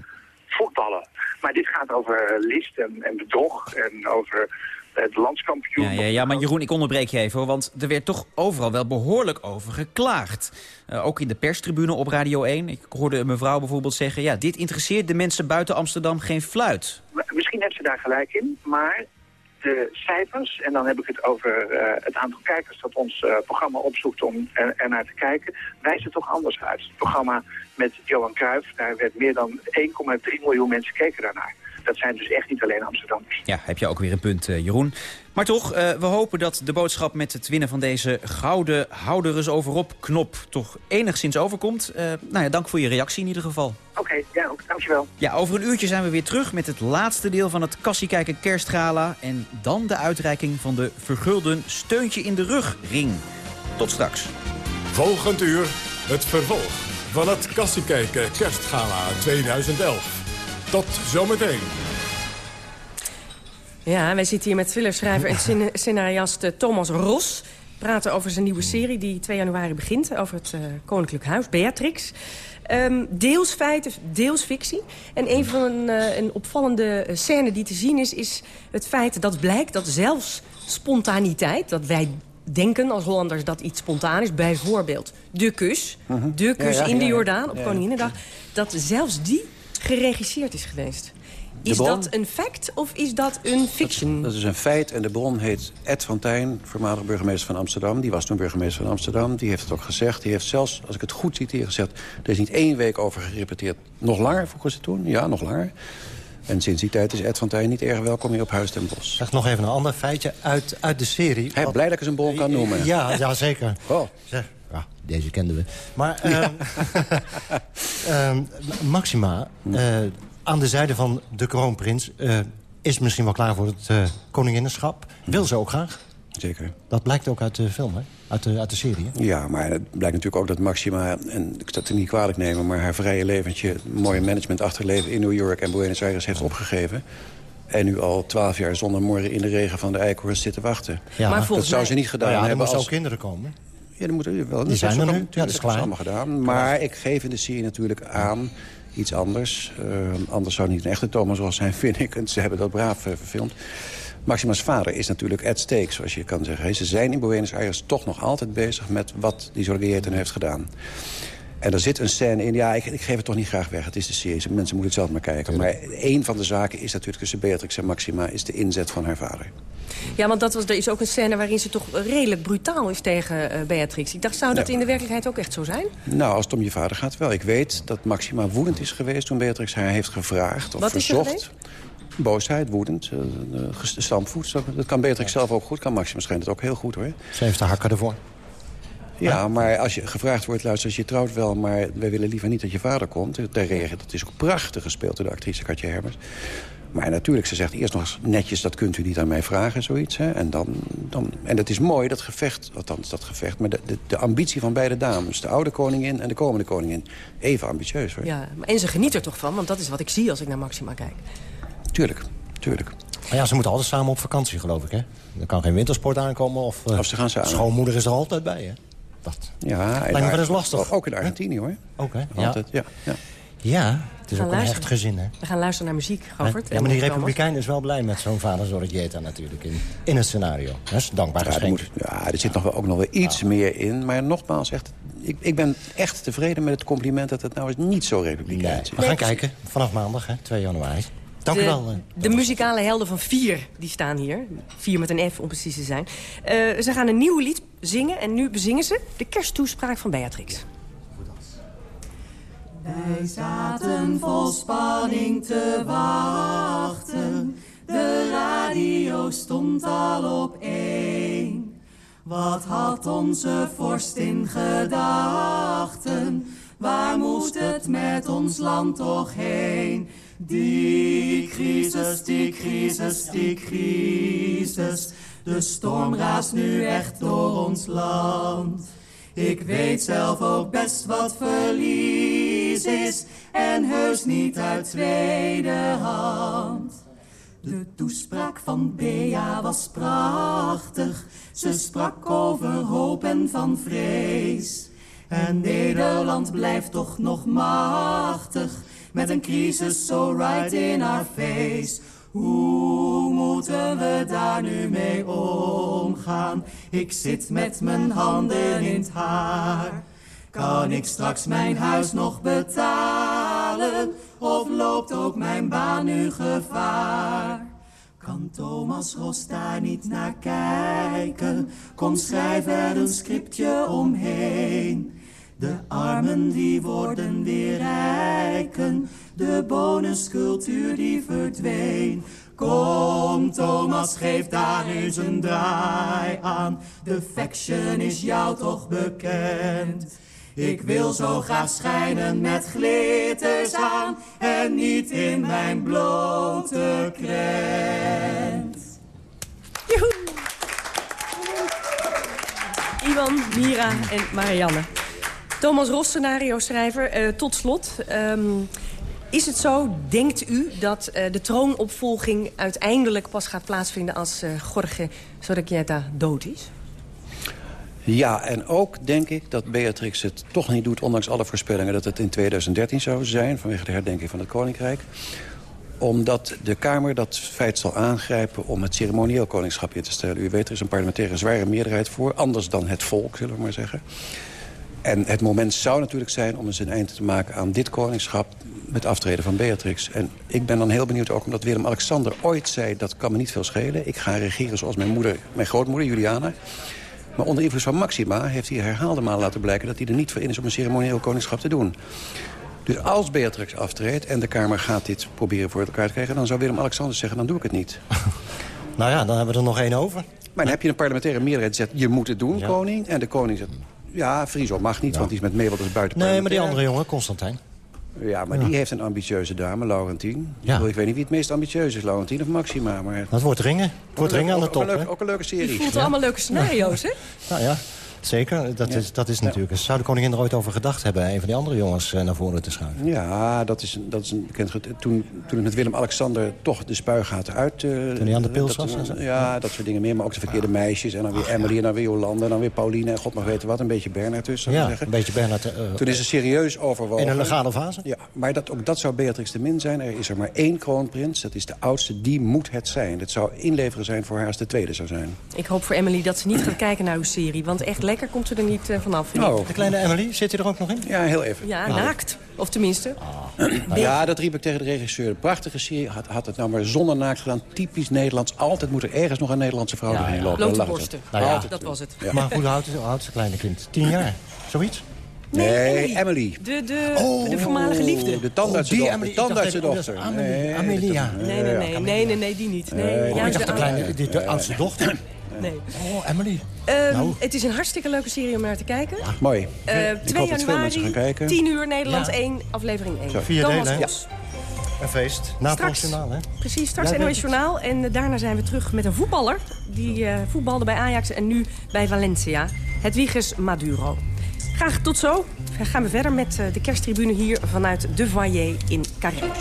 voetballen, maar dit gaat over list en, en bedrog en over het landskampioen. Ja, ja, ja, maar Jeroen, ik onderbreek je even, want er werd toch overal wel behoorlijk over geklaagd. Uh, ook in de perstribune op Radio 1. Ik hoorde een mevrouw bijvoorbeeld zeggen... ja, dit interesseert de mensen buiten Amsterdam geen fluit. Misschien heeft ze daar gelijk in, maar de cijfers, en dan heb ik het over uh, het aantal kijkers dat ons uh, programma opzoekt om er, er, naar te kijken, wijst het toch anders uit. Het programma met Johan Cruijff, daar werd meer dan 1,3 miljoen mensen keken daarnaar. Dat zijn dus echt niet alleen Amsterdammers. Ja, heb je ook weer een punt, uh, Jeroen. Maar toch, we hopen dat de boodschap met het winnen van deze gouden houderus overop knop toch enigszins overkomt. nou ja, dank voor je reactie in ieder geval. Oké, ja, ook. Dankjewel. Ja, over een uurtje zijn we weer terug met het laatste deel van het Kassiekijken kerstgala. En dan de uitreiking van de vergulden Steuntje in de Rug ring. Tot straks. Volgend uur het vervolg van het Kassiekijken kerstgala 2011. Tot zometeen. Ja, wij zitten hier met thrillerschrijver en scen- scenariast eh, Thomas Ros. Praten over zijn nieuwe serie die 2 januari begint. Over het eh, Koninklijk Huis, Beatrix. Ehm, deels feiten, deels fictie. En een van eh, een opvallende scène die te zien is... is het feit dat blijkt dat zelfs spontaniteit... dat wij denken als Hollanders dat iets spontaan is... bijvoorbeeld de kus, de kus Ja, ja, in de. Jordaan op Ja, ja. Koninginnedag... dat zelfs die geregisseerd is geweest. Is bron? dat een fact of is dat een fiction? Dat is een feit en de bron heet Ed van Tijn, voormalig burgemeester van Amsterdam. Die was toen burgemeester van Amsterdam. Die heeft het ook gezegd. Die heeft zelfs, als ik het goed citeer, gezegd... er is niet één week over gerepeteerd. Nog langer, volgens het toen? Ja, nog langer. En sinds die tijd is Ed van Tijn niet erg welkom meer op Huis ten Bos. Zeg nog even een ander feitje uit, uit de serie. Hij is blij dat ik eens een bron kan noemen. Ja, ja zeker. Oh. Zeg, deze kenden we. Maar ehm, ehm, Maxima, eh, aan de zijde van de kroonprins... eh, is misschien wel klaar voor het eh koninginnenschap. Wil ze ook graag. Zeker. Dat blijkt ook uit de film, hè? Uit de, uit de serie, hè? Ja, maar het blijkt natuurlijk ook dat Maxima... en ik dat niet kwalijk nemen... maar haar vrije leventje, mooie management achterleven in New York en Buenos Aires heeft opgegeven. En nu al twaalf jaar zonder morgen in de regen van de Eikenhorst zit te wachten. Ja. Maar dat zou mij- ze niet gedaan Nou ja, er hebben moesten als... ook kinderen komen. Ja, die moeten wel. Die zijn er nu. Ja, dat is klaar. allemaal gedaan. Maar ik geef in de serie natuurlijk aan iets anders. Eh, anders zou het niet een echte Thomas zijn, vind ik. En ze hebben dat braaf eh, verfilmd. Maxima's vader is natuurlijk at stake, zoals je kan zeggen. Ze zijn in Buenos Aires toch nog altijd bezig met wat die Zorgeerten heeft gedaan. En er zit een scène in, ja, ik, ik geef het toch niet graag weg. Het is de serie, mensen moeten het zelf maar kijken. Maar één van de zaken is natuurlijk tussen Beatrix en Maxima... is de inzet van haar vader. Ja, want dat was, er is ook een scène waarin ze toch redelijk brutaal is tegen eh, Beatrix. Ik dacht, zou dat Ja. in de werkelijkheid ook echt zo zijn? Nou, als het om je vader gaat wel. Ik weet dat Maxima woedend is geweest toen Beatrix haar heeft gevraagd of Wat is er verzocht. Boosheid, woedend, stampvoet. Dat dat kan Beatrix zelf ook goed, kan Maxima schijnt het ook heel goed hoor. Ze heeft de hakken ervoor. Ja, maar als je gevraagd wordt, luister, als je trouwt wel... maar wij willen liever niet dat je vader komt. Daar reageert, dat is ook prachtig gespeeld door de actrice Katja Herbers. Maar natuurlijk, ze zegt eerst nog eens netjes... dat kunt u niet aan mij vragen, zoiets. Hè? En, dan, dan, en dat is mooi, dat gevecht, althans dat gevecht... maar de, de, de ambitie van beide dames, de oude koningin en de komende koningin... even ambitieus, hoor. Ja, maar- en ze geniet er toch van, want dat is wat ik zie als ik naar Maxima kijk. Tuurlijk, tuurlijk. Maar ja, ze moeten altijd samen op vakantie, geloof ik, hè? Er kan geen wintersport aankomen of... eh, Of ze gaan samen. Schoonmoeder is er altijd bij, hè? Dat. Ja, Lijkt me wel eens lastig. Ook in Argentinië, hoor. Ook, hè? Ja. Altijd, ja. ja. Ja, het is ook een hecht gezin, hè? We gaan luisteren naar muziek? Govert. Ja, maar die republikein is wel blij met zo'n vader Zorrieta natuurlijk in, in het scenario. Dat is dankbaar Ja, er, moet, ja, er zit nog wel, ook nog wel iets meer in. Maar nogmaals, echt, ik, ik ben echt tevreden met het compliment... dat het nou eens niet zo republikeins is. We gaan kijken vanaf maandag, hè, 2 januari. Dank u de, wel. eh. De muzikale helden van Vier, die staan hier. Vier met een F, om precies te zijn. Eh, ze gaan een nieuw lied zingen en nu bezingen ze de kersttoespraak van Beatrix. Wij zaten vol spanning te wachten. De radio stond al op één. Wat had onze vorst in gedachten? Waar moest het met ons land toch heen? Die crisis, die crisis, die crisis. De storm raast nu echt door ons land. Ik weet zelf ook best wat verlies is en heus niet uit tweede hand. De toespraak van Bea was prachtig, ze sprak over hoop en van vrees. En Nederland blijft toch nog machtig, met een crisis zo right in our face. Hoe moeten we daar nu mee omgaan? Ik zit met mijn handen in het haar. Kan ik straks mijn huis nog betalen? Of loopt ook mijn baan nu gevaar? Kan Thomas Ros daar niet naar kijken? Kom, schrijf er een scriptje omheen. De armen die worden weer rijken, de bonuscultuur die verdween. Kom Thomas, geef daar eens een draai aan, de faction is jou toch bekend. Ik wil zo graag schijnen met glitters aan en niet in mijn blote krent. Joehoe! Iwan, Mira en Marianne. Thomas Ros, scenario-schrijver. Eh, tot slot, ehm, is het zo, denkt u, dat uh, de troonopvolging uiteindelijk pas gaat plaatsvinden als uh, Jorge dood is? Ja, en ook denk ik dat Beatrix het toch niet doet... ondanks alle voorspellingen dat het in 2013 zou zijn... vanwege de herdenking van het Koninkrijk omdat de Kamer dat feit zal aangrijpen om het ceremonieel koningschap in te stellen. U weet, er is een parlementaire zware meerderheid voor. Anders dan het volk, zullen we maar zeggen. En het moment zou natuurlijk zijn om eens een eind te maken aan dit koningschap... met aftreden van Beatrix. En ik ben dan heel benieuwd ook omdat Willem-Alexander ooit zei... dat kan me niet veel schelen. Ik ga regeren zoals mijn, moeder, mijn grootmoeder, Juliana. Maar onder invloed van Maxima heeft hij herhaalde malen laten blijken... dat hij er niet voor in is om een ceremonieel koningschap te doen. Dus als Beatrix aftreedt en de Kamer gaat dit proberen voor elkaar te krijgen... dan zou Willem-Alexander zeggen, dan doe ik het niet. nou ja, dan hebben we er nog één over. Maar dan heb je een parlementaire meerderheid die zegt... je moet het doen, koning. En de koning zegt, ja, Friso mag niet, want die is met Mabel dus buiten Nee, maar die andere jongen, Constantijn. Ja, maar die heeft een ambitieuze dame, Laurentien. Ja. Ik weet niet wie het meest ambitieus is, Laurentien of Maxima. Maar... Dat wordt ringen. Het wordt ringen aan de top. Ook, een, ook een leuke serie. Je voelt allemaal leuke scenario's, hè? Nou ja. Zeker, dat is, dat is natuurlijk... Zou de koningin er ooit over gedacht hebben... een van die andere jongens eh, naar voren te schuiven? Ja, dat is, dat is een bekend... Toen, toen het met Willem-Alexander toch de spuigaten uit... Uh, toen hij aan de pils was? Dat, ja, dat soort dingen meer. Maar ook de verkeerde meisjes. En dan weer Emily en dan weer Jolande. En dan weer Pauline. En god mag weten wat. Een beetje Bernard tussen. Ja, zeggen. een beetje Bernard. Uh, toen is er serieus overwogen. In een legale fase? Ja, maar dat, ook dat zou Beatrix de Min zijn. Er is er maar één kroonprins. Dat is de oudste. Die moet het zijn. Het zou inleveren zijn voor haar als de tweede zou zijn. Ik hoop voor Emily dat ze niet gaat kijken naar uw serie. Want echt lekker komt ze er niet vanaf. Oh. De kleine Emily, zit hij er ook nog in? Ja, heel even. Ja, naakt. Of tenminste. Ah. Ja, dat riep ik tegen de regisseur. De prachtige serie had, had het nou maar zonder naakt gedaan. Typisch Nederlands. Altijd moet er ergens nog een Nederlandse vrouw ja, doorheen lopen. Blote borsten. Nou ja, dat was het. Ja. Maar hoe oud is, oud is het kleine kind? Tien jaar? Zoiets? Nee, nee Emily. De, de, oh, de voormalige liefde. De tandartsendochter. Oh, tandartsendochter. Nee, Amelia. Nee, nee, nee, nee, nee, nee, die niet. Nee, oh, ik dacht de, kleine, de, de oudste dochter. Nee. Oh, Emily. Um, nou. Het is een hartstikke leuke serie om naar te kijken. Ja, mooi. Uh, 2 januari, 10 uur, Nederland ja. 1, aflevering 1. Zo, vier Thomas delen, ja. Een feest. Na het journaal, hè? Precies, straks ja, NOS Journaal. En uh, daarna zijn we terug met een voetballer. Die uh, voetbalde bij Ajax en nu bij Valencia. Hedwiges Maduro. Graag tot zo. Dan gaan we verder met uh, de kersttribune hier vanuit de foyer in Carré.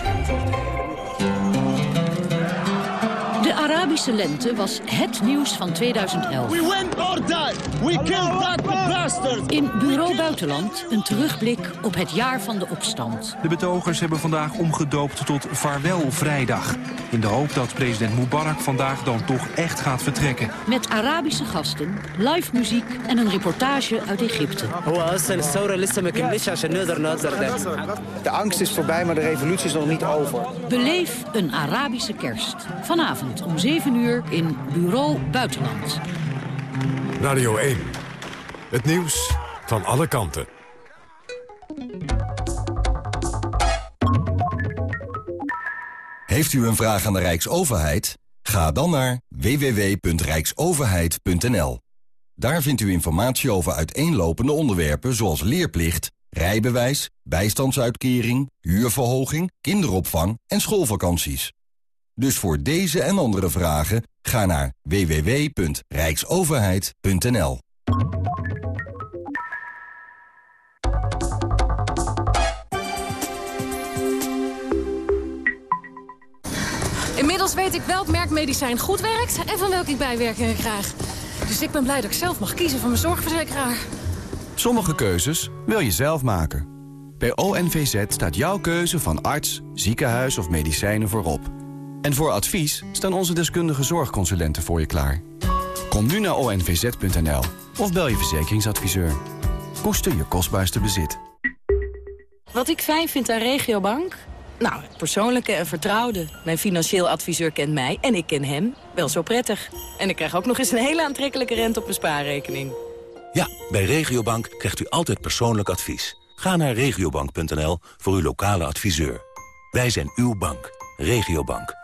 De Arabische lente was het nieuws van 2011. We went or died. We killed that bastard. In Bureau Buitenland een terugblik op het jaar van de opstand. De betogers hebben vandaag omgedoopt tot Vaarwel Vrijdag. In de hoop dat president Mubarak vandaag dan toch echt gaat vertrekken. Met Arabische gasten, live muziek en een reportage uit Egypte. De angst is voorbij, maar de revolutie is nog niet over. Beleef een Arabische kerst. Vanavond om 7 uur in Bureau Buitenland. Radio 1. Het nieuws van alle kanten. Heeft u een vraag aan de Rijksoverheid? Ga dan naar www.rijksoverheid.nl. Daar vindt u informatie over uiteenlopende onderwerpen zoals leerplicht, rijbewijs, bijstandsuitkering, huurverhoging, kinderopvang en schoolvakanties. Dus voor deze en andere vragen ga naar www.rijksoverheid.nl. Inmiddels weet ik welk merk medicijn goed werkt en van welke ik bijwerkingen krijg. Dus ik ben blij dat ik zelf mag kiezen van mijn zorgverzekeraar. Sommige keuzes wil je zelf maken. Bij ONVZ staat jouw keuze van arts, ziekenhuis of medicijnen voorop. En voor advies staan onze deskundige zorgconsulenten voor je klaar. Kom nu naar onvz.nl of bel je verzekeringsadviseur. Koester je kostbaarste bezit. Wat ik fijn vind aan Regiobank? Nou, het persoonlijke en vertrouwde. Mijn financieel adviseur kent mij en ik ken hem wel zo prettig. En ik krijg ook nog eens een hele aantrekkelijke rente op mijn spaarrekening. Ja, bij Regiobank krijgt u altijd persoonlijk advies. Ga naar regiobank.nl voor uw lokale adviseur. Wij zijn uw bank. Regiobank.